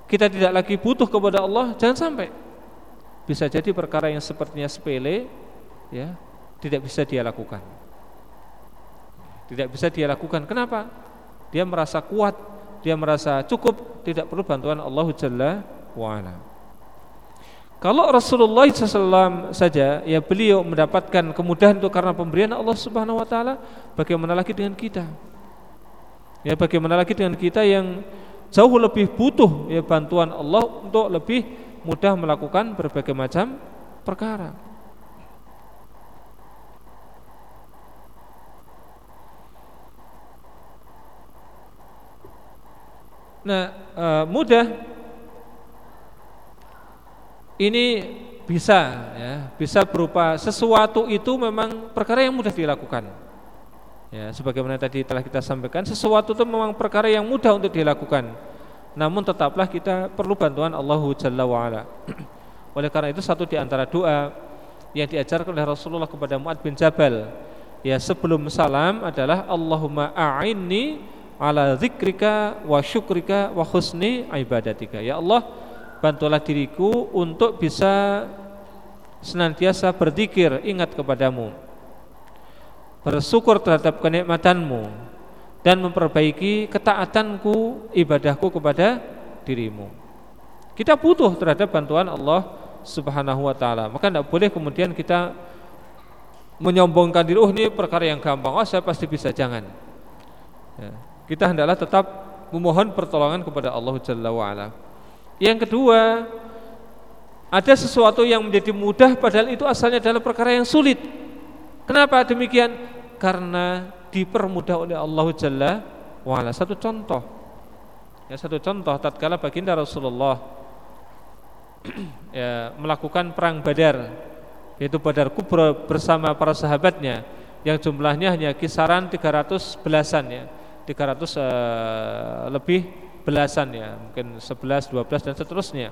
Kita tidak lagi butuh kepada Allah, jangan sampai. Bisa jadi perkara yang sepertinya sepele ya, tidak bisa dia lakukan. Tidak bisa dia lakukan. Kenapa? Dia merasa kuat, dia merasa cukup, tidak perlu bantuan Allah Jalla wa kalau Rasulullah SAW saja ya beliau mendapatkan kemudahan itu karena pemberian Allah Subhanahu Wa Taala, bagaimana lagi dengan kita? Ya bagaimana lagi dengan kita yang jauh lebih butuh ya bantuan Allah untuk lebih mudah melakukan berbagai macam perkara. Nah, uh, mudah ini bisa ya, bisa berupa sesuatu itu memang perkara yang mudah dilakukan. Ya, sebagaimana tadi telah kita sampaikan, sesuatu itu memang perkara yang mudah untuk dilakukan. Namun tetaplah kita perlu bantuan Allah Jalla wa. Oleh karena itu satu di antara doa yang diajarkan oleh Rasulullah kepada Muad bin Jabal ya sebelum salam adalah Allahumma a'inni ala zikrika wa syukrika wa husni ibadatika. Ya Allah, bantulah diriku untuk bisa senantiasa berzikir ingat kepadamu. Bersyukur terhadap kenikmatanmu dan memperbaiki ketaatanku ibadahku kepada dirimu. Kita butuh terhadap bantuan Allah subhanahu wa ta'ala. Maka tidak boleh kemudian kita menyombongkan diri oh ini perkara yang gampang. Oh saya pasti bisa jangan. Ya. kita hendaklah tetap memohon pertolongan kepada Allah Jalla wa'ala yang kedua, ada sesuatu yang menjadi mudah padahal itu asalnya adalah perkara yang sulit. Kenapa demikian? Karena dipermudah oleh Allah Jalla wa'ala. Satu contoh. Ya, satu contoh tatkala baginda Rasulullah ya, melakukan perang Badar yaitu Badar Kubra bersama para sahabatnya yang jumlahnya hanya kisaran 300 belasan ya. 300 uh, lebih belasan ya, mungkin 11, 12 dan seterusnya.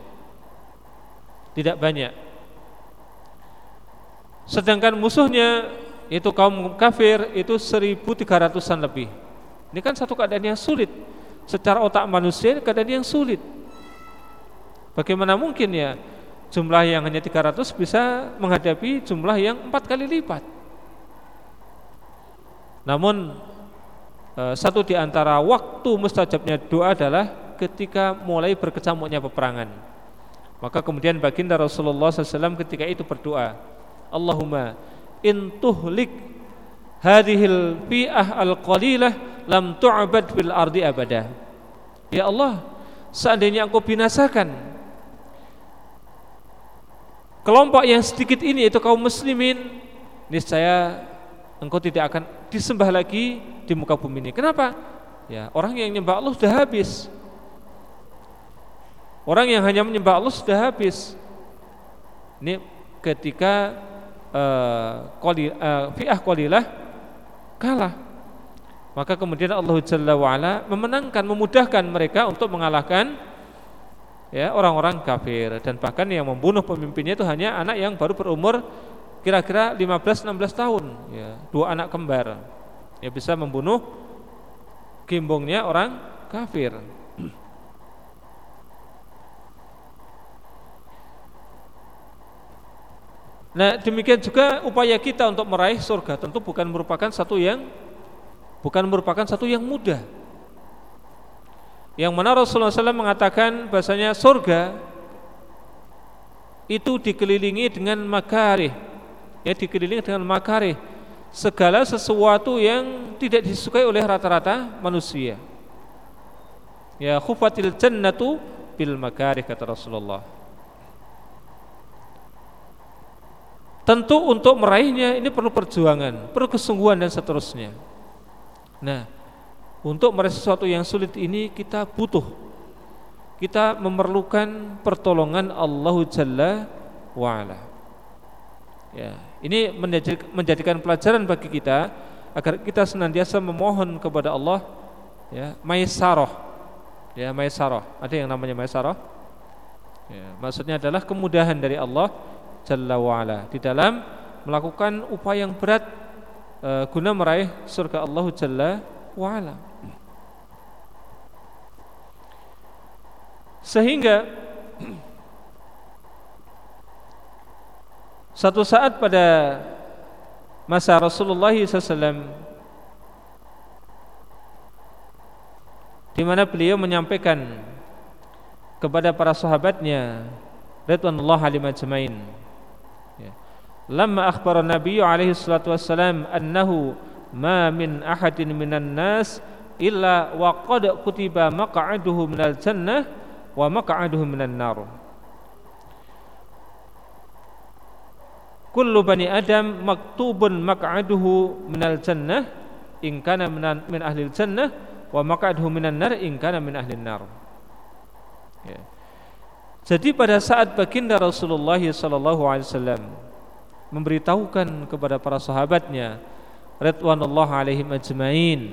Tidak banyak. Sedangkan musuhnya itu kaum kafir itu 1300-an lebih. Ini kan satu keadaan yang sulit. Secara otak manusia keadaan yang sulit. Bagaimana mungkin ya jumlah yang hanya 300 bisa menghadapi jumlah yang empat kali lipat. Namun satu di antara waktu mustajabnya doa adalah ketika mulai berkecamuknya peperangan. Maka kemudian baginda Rasulullah SAW ketika itu berdoa, Allahumma intuhlik hadhil fi'ah al-qalilah lam tu'bad fil ardi abada. Ya Allah, seandainya engkau binasakan kelompok yang sedikit ini itu kaum muslimin, niscaya engkau tidak akan disembah lagi di muka bumi ini. Kenapa? Ya, orang yang nyembah Allah sudah habis. Orang yang hanya menyembah Allah sudah habis. Ini ketika uh, uh, qalilah kalah. Maka kemudian Allah Jalla wa'ala memenangkan, memudahkan mereka untuk mengalahkan ya orang-orang kafir dan bahkan yang membunuh pemimpinnya itu hanya anak yang baru berumur kira-kira 15-16 tahun ya, dua anak kembar ya bisa membunuh gimbongnya orang kafir. Nah demikian juga upaya kita untuk meraih surga tentu bukan merupakan satu yang bukan merupakan satu yang mudah. Yang mana Rasulullah SAW mengatakan bahasanya surga itu dikelilingi dengan makarih, ya dikelilingi dengan makarih, segala sesuatu yang tidak disukai oleh rata-rata manusia. Ya khufatil jannatu bil makarih kata Rasulullah. Tentu untuk meraihnya ini perlu perjuangan, perlu kesungguhan dan seterusnya. Nah, untuk meraih sesuatu yang sulit ini kita butuh kita memerlukan pertolongan Allah Jalla wa'ala ya, ini menjadikan pelajaran bagi kita agar kita senantiasa memohon kepada Allah ya maisarah ya maisarah ada yang namanya maisarah ya, maksudnya adalah kemudahan dari Allah Jalla di dalam melakukan upaya yang berat uh, guna meraih surga Allah Jalla sehingga satu saat pada masa Rasulullah SAW di mana beliau menyampaikan kepada para sahabatnya Ridwanullah alim ajmain Lama akhbar Nabi alaihi salatu wassalam annahu ma min ahadin minan nas illa wa qad kutiba maq'aduhu minal jannah wa maq'aduhu minan nar. Kullu bani Adam maktubun maq'aduhu minal jannah in kana min ahli jannah wa maq'aduhu minan nar in kana min ahli nar. Ya. Jadi pada saat baginda Rasulullah sallallahu alaihi wasallam memberitahukan kepada para sahabatnya Ridwanullah alaihim ajmain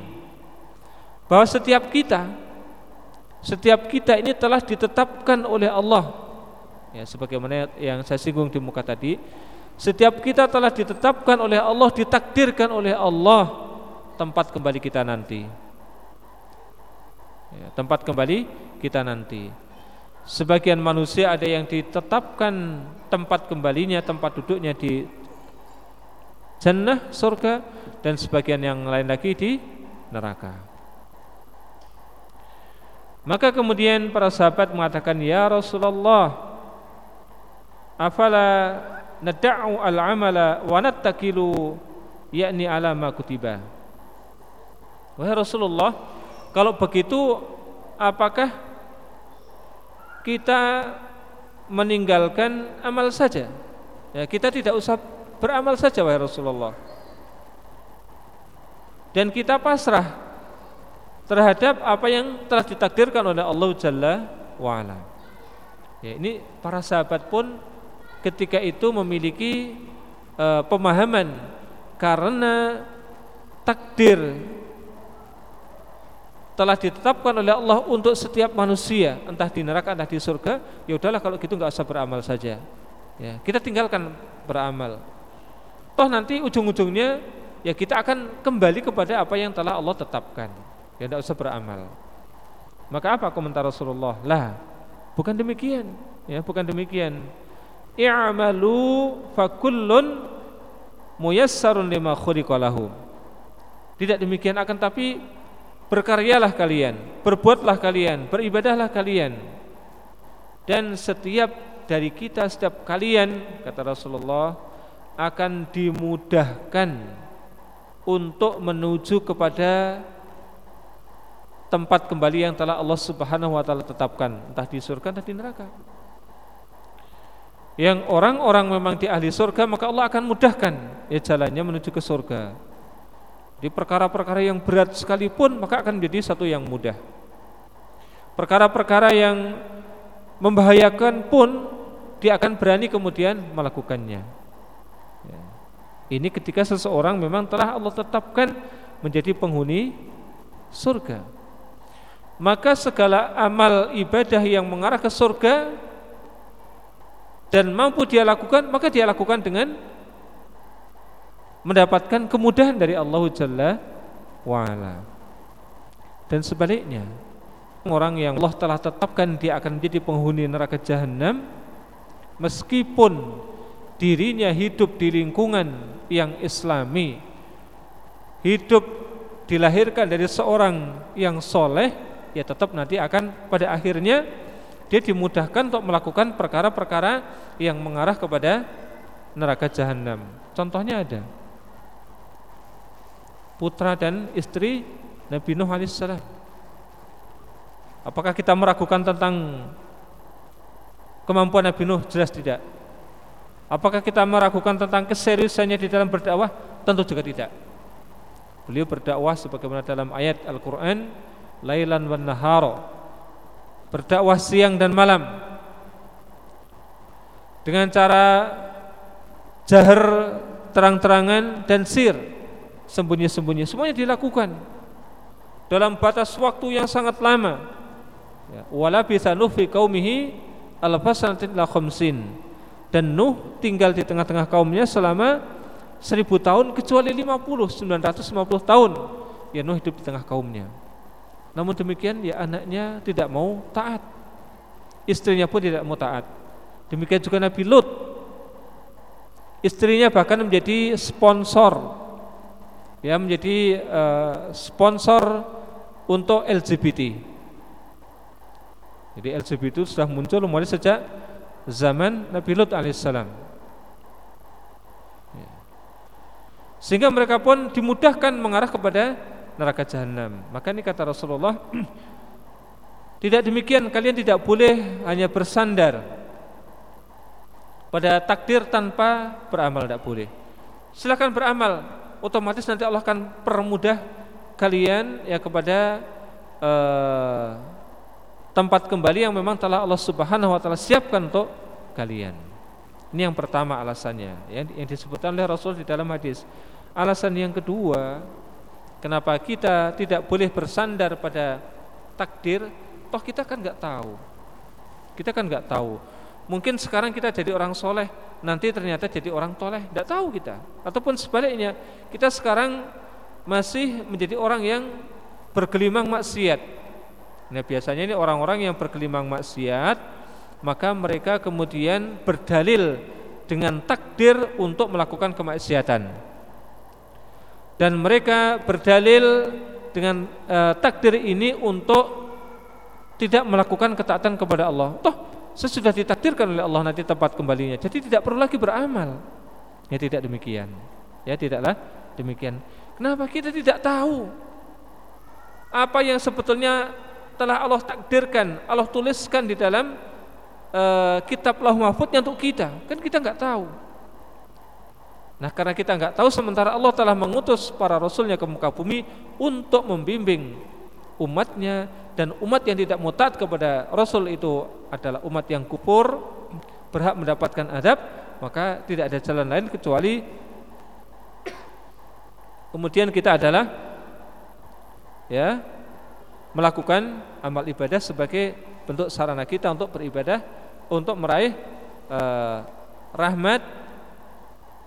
bahwa setiap kita setiap kita ini telah ditetapkan oleh Allah ya sebagaimana yang saya singgung di muka tadi setiap kita telah ditetapkan oleh Allah ditakdirkan oleh Allah tempat kembali kita nanti ya, tempat kembali kita nanti Sebagian manusia ada yang ditetapkan tempat kembalinya, tempat duduknya di jannah surga dan sebagian yang lain lagi di neraka. Maka kemudian para sahabat mengatakan, "Ya Rasulullah, afala nad'u al-amala wa nattakilu yakni ala ma kutiba?" Wahai Rasulullah, kalau begitu apakah kita meninggalkan amal saja. Ya, kita tidak usah beramal saja wahai Rasulullah. Dan kita pasrah terhadap apa yang telah ditakdirkan oleh Allah Jalla wa'ala. Ya, ini para sahabat pun ketika itu memiliki uh, pemahaman karena takdir telah ditetapkan oleh Allah untuk setiap manusia entah di neraka entah di surga ya udahlah kalau gitu nggak usah beramal saja. Ya kita tinggalkan beramal. Toh nanti ujung-ujungnya ya kita akan kembali kepada apa yang telah Allah tetapkan. Ya tidak usah beramal. Maka apa komentar Rasulullah? Lah bukan demikian. Ya bukan demikian i'malu fakullun muyassarun lima khuliqalahu tidak demikian akan tapi berkaryalah kalian berbuatlah kalian beribadahlah kalian dan setiap dari kita setiap kalian kata Rasulullah akan dimudahkan untuk menuju kepada tempat kembali yang telah Allah Subhanahu wa taala tetapkan entah di surga atau di neraka. Yang orang-orang memang di ahli surga maka Allah akan mudahkan ya jalannya menuju ke surga. Di perkara-perkara yang berat sekalipun maka akan menjadi satu yang mudah. Perkara-perkara yang membahayakan pun dia akan berani kemudian melakukannya. Ya. Ini ketika seseorang memang telah Allah tetapkan menjadi penghuni surga. Maka segala amal ibadah yang mengarah ke surga dan mampu dia lakukan, maka dia lakukan dengan mendapatkan kemudahan dari Allah Jalla wa'ala. Dan sebaliknya, orang yang Allah telah tetapkan dia akan menjadi penghuni neraka jahanam meskipun dirinya hidup di lingkungan yang islami hidup dilahirkan dari seorang yang soleh ya tetap nanti akan pada akhirnya dia dimudahkan untuk melakukan perkara-perkara yang mengarah kepada neraka jahanam contohnya ada putra dan istri Nabi Nuh alaihissalam Apakah kita meragukan tentang kemampuan Nabi Nuh? Jelas tidak. Apakah kita meragukan tentang keseriusannya di dalam berdakwah? Tentu juga tidak. Beliau berdakwah sebagaimana dalam ayat Al-Qur'an, lailan wan nahara. Berdakwah siang dan malam. Dengan cara jahar terang-terangan dan sir sembunyi-sembunyi. Semuanya dilakukan dalam batas waktu yang sangat lama. Ya, wala bisa Nuh fi qaumihi alfasanatin la khamsin. Dan Nuh tinggal di tengah-tengah kaumnya selama seribu tahun kecuali 50 950 tahun. Ya Nuh hidup di tengah kaumnya namun demikian ya anaknya tidak mau taat. Istrinya pun tidak mau taat. Demikian juga Nabi Lut. Istrinya bahkan menjadi sponsor. Ya menjadi uh, sponsor untuk LGBT jadi LGBT itu sudah muncul mulai sejak zaman Nabi Lut alaihissalam. Ya. Sehingga mereka pun dimudahkan mengarah kepada neraka jahanam. Maka ini kata Rasulullah, tidak demikian kalian tidak boleh hanya bersandar pada takdir tanpa beramal tidak boleh. Silakan beramal, otomatis nanti Allah akan permudah kalian ya kepada uh, tempat kembali yang memang telah Allah Subhanahu wa taala siapkan untuk kalian. Ini yang pertama alasannya ya, yang disebutkan oleh Rasul di dalam hadis. Alasan yang kedua, kenapa kita tidak boleh bersandar pada takdir? Toh kita kan nggak tahu. Kita kan nggak tahu. Mungkin sekarang kita jadi orang soleh, nanti ternyata jadi orang toleh, tidak tahu kita. Ataupun sebaliknya, kita sekarang masih menjadi orang yang bergelimang maksiat, Nah biasanya ini orang-orang yang berkelimang maksiat Maka mereka kemudian berdalil dengan takdir untuk melakukan kemaksiatan Dan mereka berdalil dengan uh, takdir ini untuk tidak melakukan ketaatan kepada Allah. Toh sesudah ditakdirkan oleh Allah nanti tempat kembalinya. Jadi tidak perlu lagi beramal. Ya tidak demikian. Ya tidaklah demikian. Kenapa? Kita tidak tahu Apa yang sebetulnya telah Allah takdirkan, Allah tuliskan di dalam uh, kitab Lauh Mahfudnya untuk kita. Kan kita nggak tahu. Nah karena kita nggak tahu sementara Allah telah mengutus para rasulnya ke muka bumi untuk membimbing umatnya dan umat yang tidak mutat kepada rasul itu adalah umat yang kufur berhak mendapatkan adab maka tidak ada jalan lain kecuali kemudian kita adalah ya melakukan amal ibadah sebagai bentuk sarana kita untuk beribadah untuk meraih uh, rahmat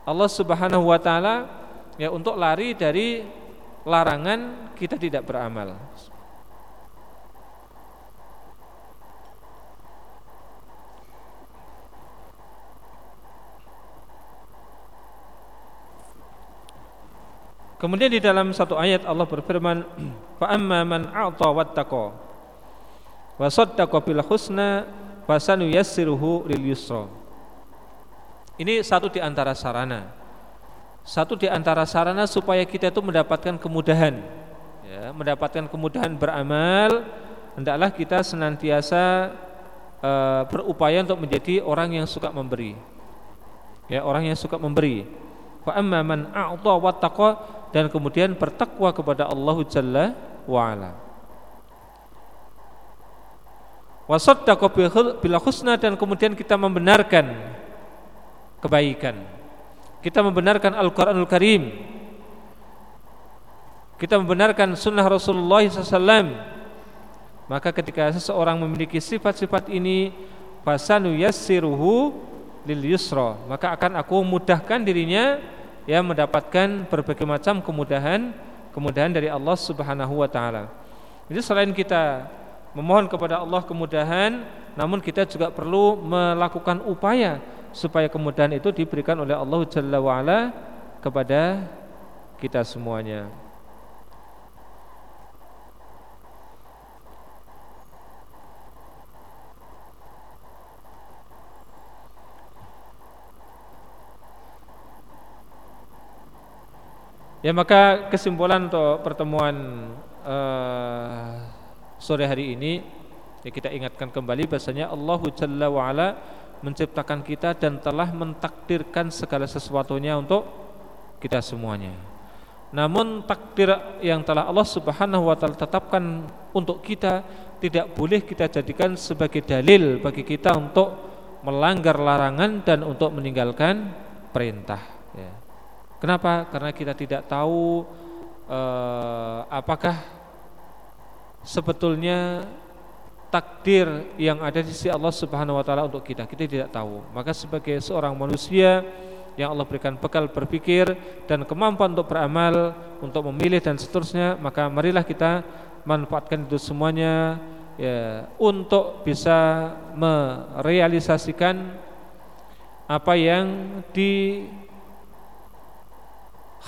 Allah Subhanahu wa taala ya untuk lari dari larangan kita tidak beramal. Kemudian di dalam satu ayat Allah berfirman, "Fa amma man a'ta wattaqa wa saddaqa bil husna fasanuyassiruhu lil yusra." Ini satu di antara sarana. Satu di antara sarana supaya kita itu mendapatkan kemudahan. Ya, mendapatkan kemudahan beramal, hendaklah kita senantiasa uh, berupaya untuk menjadi orang yang suka memberi. Ya, orang yang suka memberi. Fa amma a'ta wattaqa dan kemudian bertakwa kepada Allah Jalla wa ala. Bil husna dan kemudian kita membenarkan kebaikan. Kita membenarkan Al-Qur'anul Karim. Kita membenarkan sunnah Rasulullah SAW Maka ketika seseorang memiliki sifat-sifat ini Fasanu yassiruhu lil yusra Maka akan aku mudahkan dirinya ya mendapatkan berbagai macam kemudahan kemudahan dari Allah Subhanahu wa taala. Jadi selain kita memohon kepada Allah kemudahan, namun kita juga perlu melakukan upaya supaya kemudahan itu diberikan oleh Allah Jalla wa ala kepada kita semuanya. Ya maka kesimpulan untuk pertemuan uh, sore hari ini ya kita ingatkan kembali bahasanya Allah Jalla wa ala menciptakan kita dan telah mentakdirkan segala sesuatunya untuk kita semuanya. Namun takdir yang telah Allah Subhanahu wa taala tetapkan untuk kita tidak boleh kita jadikan sebagai dalil bagi kita untuk melanggar larangan dan untuk meninggalkan perintah. Kenapa? Karena kita tidak tahu eh, apakah sebetulnya takdir yang ada di sisi Allah Subhanahu wa taala untuk kita. Kita tidak tahu. Maka sebagai seorang manusia yang Allah berikan bekal berpikir dan kemampuan untuk beramal, untuk memilih dan seterusnya, maka marilah kita manfaatkan itu semuanya ya untuk bisa merealisasikan apa yang di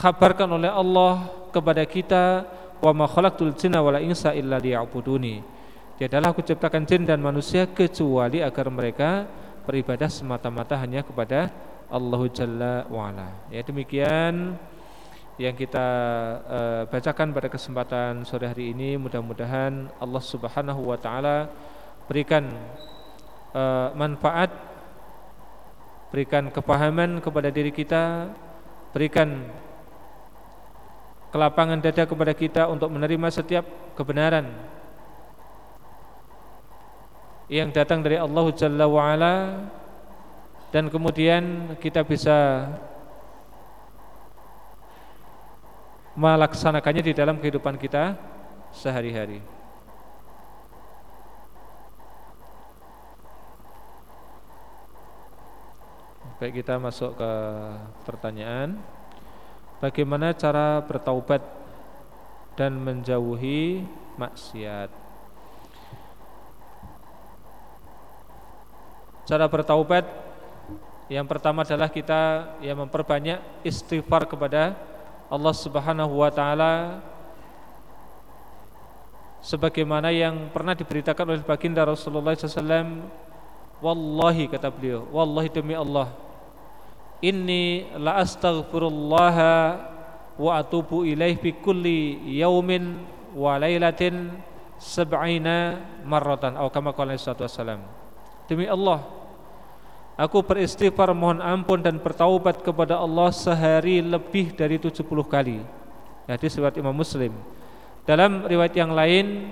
khabarkan oleh Allah kepada kita wa ma khalaqtul jinna wal insa illa liya'buduni. Tiadalah aku ciptakan jin dan manusia kecuali agar mereka beribadah semata-mata hanya kepada Allah Jalla wa ala. Ya demikian yang kita uh, bacakan pada kesempatan sore hari ini mudah-mudahan Allah Subhanahu wa taala berikan uh, manfaat berikan kepahaman kepada diri kita berikan kelapangan dada kepada kita untuk menerima setiap kebenaran yang datang dari Allah Jalla wa'ala dan kemudian kita bisa melaksanakannya di dalam kehidupan kita sehari-hari. Baik kita masuk ke pertanyaan. Bagaimana cara bertaubat dan menjauhi maksiat? Cara bertaubat yang pertama adalah kita yang memperbanyak istighfar kepada Allah Subhanahu wa taala. Sebagaimana yang pernah diberitakan oleh baginda Rasulullah SAW wallahi kata beliau wallahi demi Allah inni la astaghfirullah wa atubu ilaih fi kulli yaumin wa lailatin sab'ina marratan. Atau kama qala demi Allah aku beristighfar mohon ampun dan bertaubat kepada Allah sehari lebih dari 70 kali. Hadis riwayat Imam Muslim. Dalam riwayat yang lain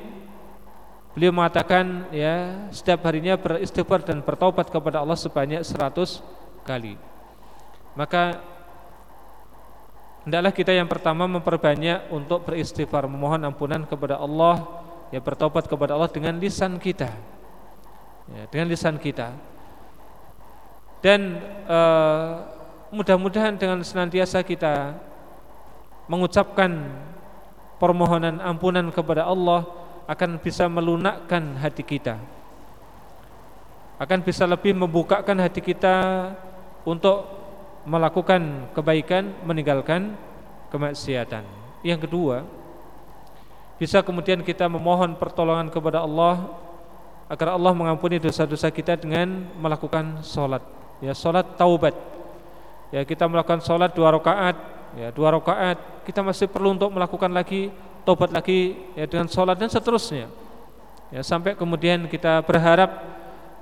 beliau mengatakan ya setiap harinya beristighfar dan bertaubat kepada Allah sebanyak 100 kali. Maka hendaklah kita yang pertama memperbanyak untuk beristighfar memohon ampunan kepada Allah ya bertobat kepada Allah dengan lisan kita ya, dengan lisan kita dan uh, mudah-mudahan dengan senantiasa kita mengucapkan permohonan ampunan kepada Allah akan bisa melunakkan hati kita akan bisa lebih membukakan hati kita untuk melakukan kebaikan meninggalkan kemaksiatan. Yang kedua, bisa kemudian kita memohon pertolongan kepada Allah agar Allah mengampuni dosa-dosa kita dengan melakukan sholat. Ya sholat taubat. Ya kita melakukan sholat dua rakaat. Ya dua rakaat. Kita masih perlu untuk melakukan lagi taubat lagi ya dengan sholat dan seterusnya. Ya sampai kemudian kita berharap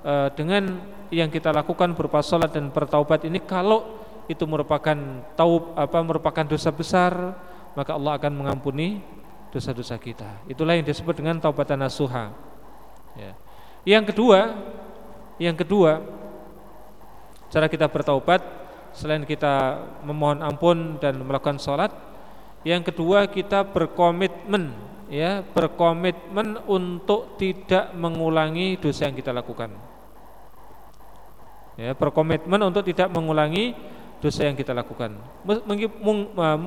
uh, dengan yang kita lakukan berupa sholat dan bertaubat ini kalau itu merupakan taub apa merupakan dosa besar maka Allah akan mengampuni dosa-dosa kita. Itulah yang disebut dengan taubatan nasuha. Ya yang kedua, yang kedua, cara kita bertaubat selain kita memohon ampun dan melakukan sholat, yang kedua kita berkomitmen, ya berkomitmen untuk tidak mengulangi dosa yang kita lakukan. Ya, berkomitmen untuk tidak mengulangi dosa yang kita lakukan.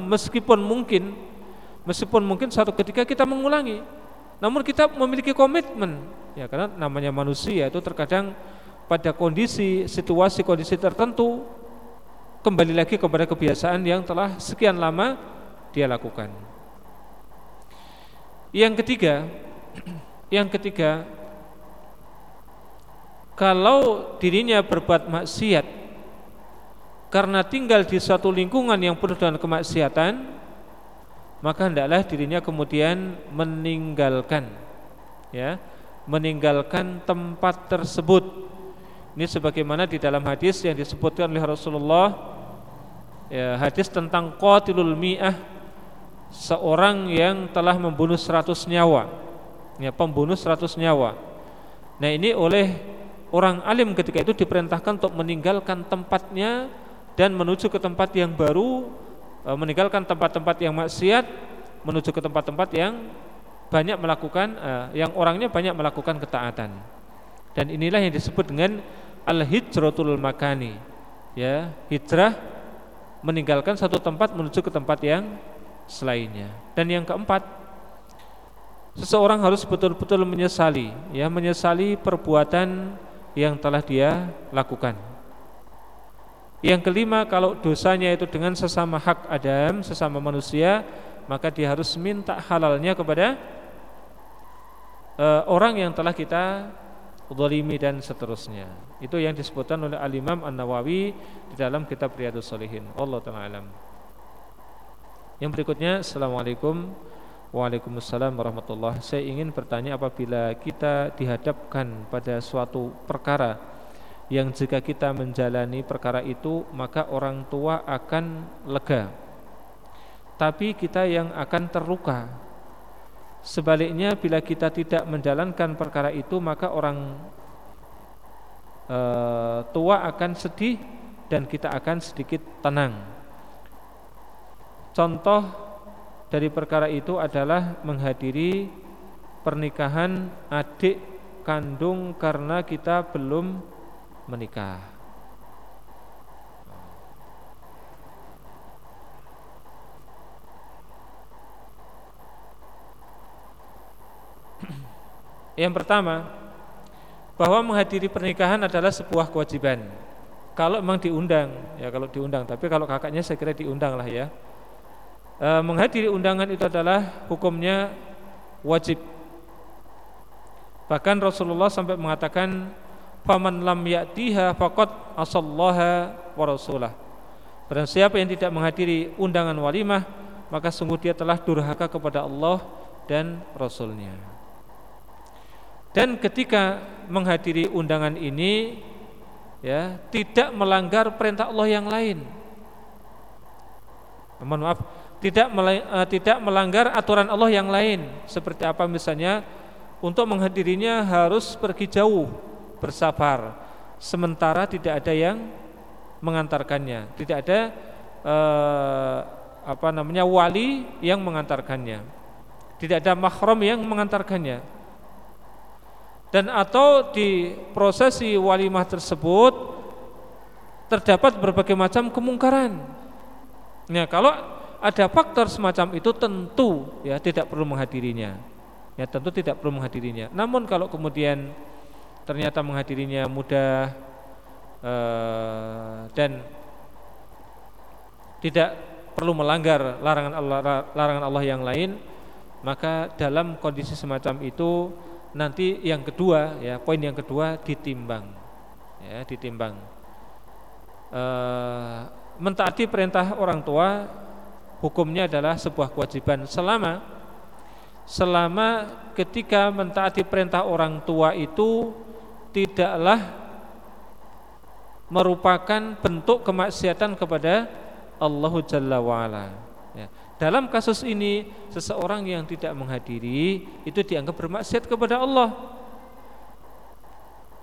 Meskipun mungkin, meskipun mungkin suatu ketika kita mengulangi, namun kita memiliki komitmen Ya, karena namanya manusia itu terkadang pada kondisi situasi kondisi tertentu kembali lagi kepada kebiasaan yang telah sekian lama dia lakukan. Yang ketiga, yang ketiga kalau dirinya berbuat maksiat karena tinggal di suatu lingkungan yang penuh dengan kemaksiatan, maka hendaklah dirinya kemudian meninggalkan ya meninggalkan tempat tersebut. Ini sebagaimana di dalam hadis yang disebutkan oleh Rasulullah ya, hadis tentang qatilul mi'ah seorang yang telah membunuh 100 nyawa. Ya, pembunuh 100 nyawa. Nah, ini oleh orang alim ketika itu diperintahkan untuk meninggalkan tempatnya dan menuju ke tempat yang baru, meninggalkan tempat-tempat yang maksiat menuju ke tempat-tempat yang banyak melakukan uh, yang orangnya banyak melakukan ketaatan. Dan inilah yang disebut dengan al-hijratul makani. Ya, hijrah meninggalkan satu tempat menuju ke tempat yang selainnya. Dan yang keempat, seseorang harus betul-betul menyesali, ya, menyesali perbuatan yang telah dia lakukan. Yang kelima, kalau dosanya itu dengan sesama hak Adam, sesama manusia, maka dia harus minta halalnya kepada uh, orang yang telah kita zalimi dan seterusnya. Itu yang disebutkan oleh Al-Imam An-Nawawi di dalam kitab Riyadhus Shalihin. Allah taala alam. Yang berikutnya, Assalamualaikum Waalaikumsalam warahmatullahi Saya ingin bertanya apabila kita dihadapkan pada suatu perkara yang jika kita menjalani perkara itu maka orang tua akan lega tapi kita yang akan terluka Sebaliknya bila kita tidak menjalankan perkara itu maka orang e, tua akan sedih dan kita akan sedikit tenang. Contoh dari perkara itu adalah menghadiri pernikahan adik kandung karena kita belum menikah. Yang pertama, bahwa menghadiri pernikahan adalah sebuah kewajiban. Kalau memang diundang, ya kalau diundang. Tapi kalau kakaknya saya kira diundang lah ya. E, menghadiri undangan itu adalah hukumnya wajib. Bahkan Rasulullah sampai mengatakan, "Faman lam ya'tiha faqad asallaha wa rasulah." Barang siapa yang tidak menghadiri undangan walimah, maka sungguh dia telah durhaka kepada Allah dan Rasulnya. Dan ketika menghadiri undangan ini ya, tidak melanggar perintah Allah yang lain. Mohon maaf, tidak uh, tidak melanggar aturan Allah yang lain. Seperti apa misalnya untuk menghadirinya harus pergi jauh, bersabar. Sementara tidak ada yang mengantarkannya, tidak ada uh, apa namanya wali yang mengantarkannya. Tidak ada mahram yang mengantarkannya dan atau di prosesi walimah tersebut terdapat berbagai macam kemungkaran. Nah, kalau ada faktor semacam itu tentu ya tidak perlu menghadirinya. Ya tentu tidak perlu menghadirinya. Namun kalau kemudian ternyata menghadirinya mudah uh, dan tidak perlu melanggar larangan Allah larangan Allah yang lain, maka dalam kondisi semacam itu nanti yang kedua ya poin yang kedua ditimbang ya ditimbang. E, mentaati perintah orang tua hukumnya adalah sebuah kewajiban selama selama ketika mentaati perintah orang tua itu tidaklah merupakan bentuk kemaksiatan kepada Allah Jalla wa'ala. Ya. Dalam kasus ini seseorang yang tidak menghadiri itu dianggap bermaksiat kepada Allah.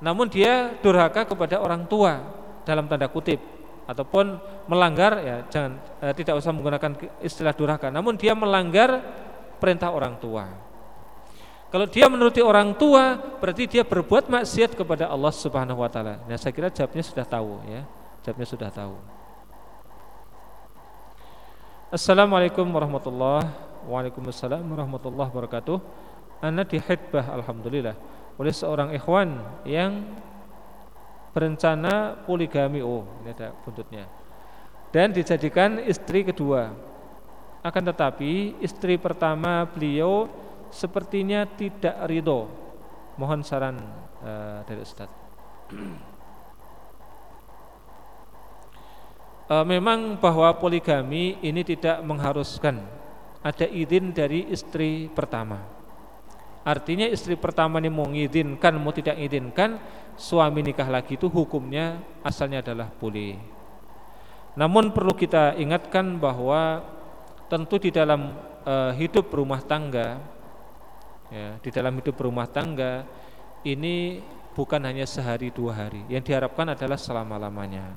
Namun dia durhaka kepada orang tua dalam tanda kutip ataupun melanggar ya jangan eh, tidak usah menggunakan istilah durhaka. Namun dia melanggar perintah orang tua kalau dia menuruti orang tua berarti dia berbuat maksiat kepada Allah Subhanahu wa taala. Nah saya kira jawabnya sudah tahu ya. Jawabnya sudah tahu. Assalamualaikum warahmatullahi Waalaikumsalam warahmatullahi wabarakatuh. Anda dihidbah Alhamdulillah oleh seorang ikhwan yang berencana poligami. Oh ini ada buntutnya. Dan dijadikan istri kedua. Akan tetapi istri pertama beliau sepertinya tidak ridho. Mohon saran uh, dari Ustaz. Uh, memang bahwa poligami ini tidak mengharuskan. Ada izin dari istri pertama. Artinya istri pertama ini mau mengizinkan mau tidak mengizinkan suami nikah lagi itu hukumnya asalnya adalah boleh. Namun perlu kita ingatkan bahwa tentu di dalam uh, hidup rumah tangga ya, di dalam hidup rumah tangga ini bukan hanya sehari dua hari. Yang diharapkan adalah selama-lamanya.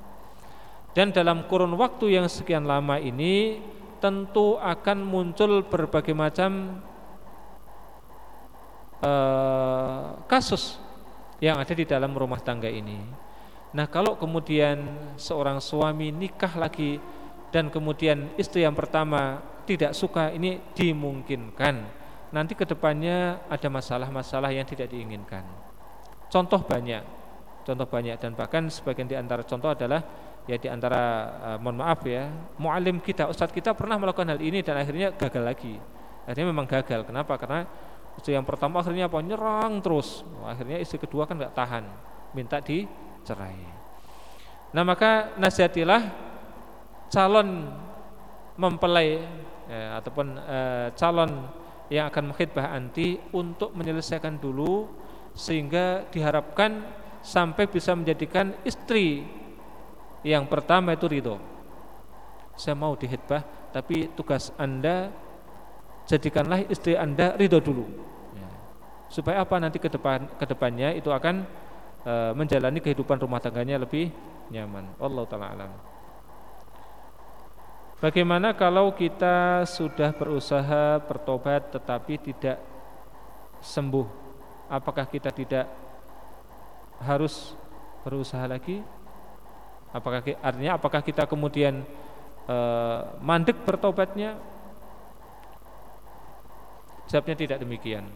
Dan dalam kurun waktu yang sekian lama ini tentu akan muncul berbagai macam uh, kasus yang ada di dalam rumah tangga ini. Nah, kalau kemudian seorang suami nikah lagi dan kemudian istri yang pertama tidak suka, ini dimungkinkan nanti ke depannya ada masalah-masalah yang tidak diinginkan. Contoh banyak, contoh banyak dan bahkan sebagian di antara contoh adalah ya di antara uh, mohon maaf ya, mualim kita, ustadz kita pernah melakukan hal ini dan akhirnya gagal lagi. Akhirnya memang gagal. Kenapa? Karena Istri yang pertama akhirnya apa? Nyerang terus. Akhirnya istri kedua kan nggak tahan, minta dicerai. Nah maka nasihatilah calon mempelai ya, ataupun e, calon yang akan mengkhidbah anti untuk menyelesaikan dulu sehingga diharapkan sampai bisa menjadikan istri yang pertama itu ridho. Saya mau dihidbah, tapi tugas anda jadikanlah istri anda ridho dulu ya. supaya apa nanti ke depan ke depannya itu akan e, menjalani kehidupan rumah tangganya lebih nyaman Allah taala alam Bagaimana kalau kita sudah berusaha bertobat tetapi tidak sembuh apakah kita tidak harus berusaha lagi apakah artinya apakah kita kemudian e, mandek bertobatnya Jawabnya tidak demikian.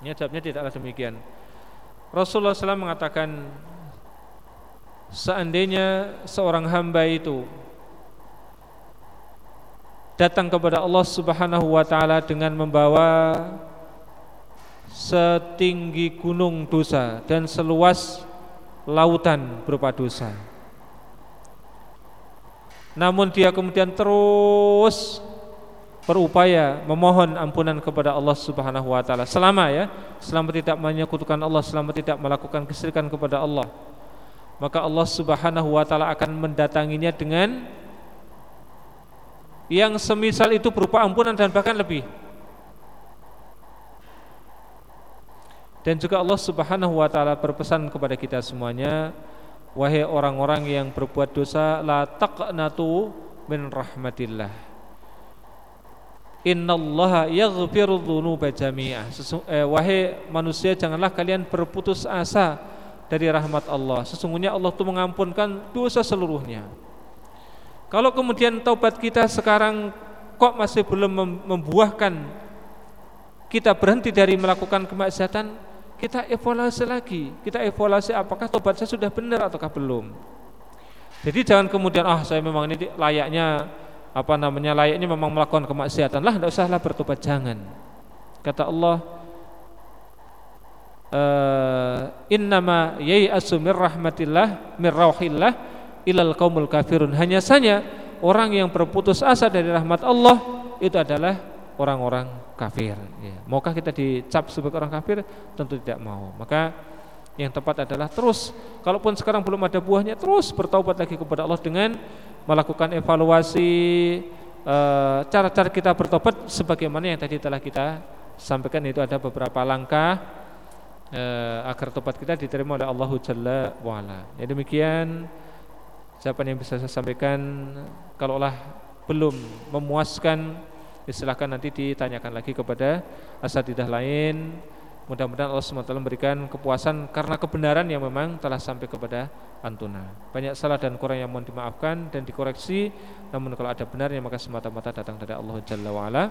Ya, jawabnya tidaklah demikian. Rasulullah SAW mengatakan seandainya seorang hamba itu datang kepada Allah Subhanahu wa taala dengan membawa setinggi gunung dosa dan seluas lautan berupa dosa. Namun dia kemudian terus berupaya memohon ampunan kepada Allah Subhanahu wa taala selama ya selama tidak menyekutukan Allah selama tidak melakukan kesyirikan kepada Allah maka Allah Subhanahu wa taala akan mendatanginya dengan yang semisal itu berupa ampunan dan bahkan lebih dan juga Allah Subhanahu wa taala berpesan kepada kita semuanya wahai orang-orang yang berbuat dosa la taqnatu min rahmatillah Innallaha yaghfiru dzunuba jami'ah. Eh, wahai manusia janganlah kalian berputus asa dari rahmat Allah. Sesungguhnya Allah itu mengampunkan dosa seluruhnya. Kalau kemudian taubat kita sekarang kok masih belum membuahkan kita berhenti dari melakukan kemaksiatan, kita evaluasi lagi. Kita evaluasi apakah taubat saya sudah benar ataukah belum. Jadi jangan kemudian ah saya memang ini layaknya apa namanya layaknya memang melakukan kemaksiatan lah tidak usahlah bertobat jangan kata Allah uh, innama yai'asu mir rahmatillah mir rauhillah ilal qaumul kafirun. Hanya saja orang yang berputus asa dari rahmat Allah itu adalah orang-orang kafir. Ya. maukah kita dicap sebagai orang kafir? Tentu tidak mau. Maka yang tepat adalah terus kalaupun sekarang belum ada buahnya terus bertaubat lagi kepada Allah dengan melakukan evaluasi eh, cara-cara uh, kita bertobat sebagaimana yang tadi telah kita sampaikan itu ada beberapa langkah uh, agar tobat kita diterima oleh Allah Jalla wa'ala. Ya demikian siapa yang bisa saya sampaikan kalaulah belum memuaskan silahkan nanti ditanyakan lagi kepada asatidah lain Mudah-mudahan Allah SWT memberikan kepuasan karena kebenaran yang memang telah sampai kepada antuna. Banyak salah dan kurang yang mohon dimaafkan dan dikoreksi. Namun kalau ada benarnya maka semata-mata datang dari Allah Jalla wa ala.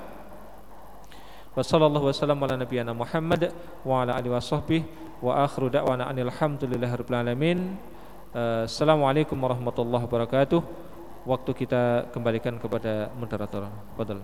Wa sallallahu wasallam ala nabiyyina Muhammad wa ala alihi washabbihi wa akhiru da'wana anil hamdulillahirabbil alamin. Uh, Assalamualaikum warahmatullahi wabarakatuh. Waktu kita kembalikan kepada moderator. Fadal.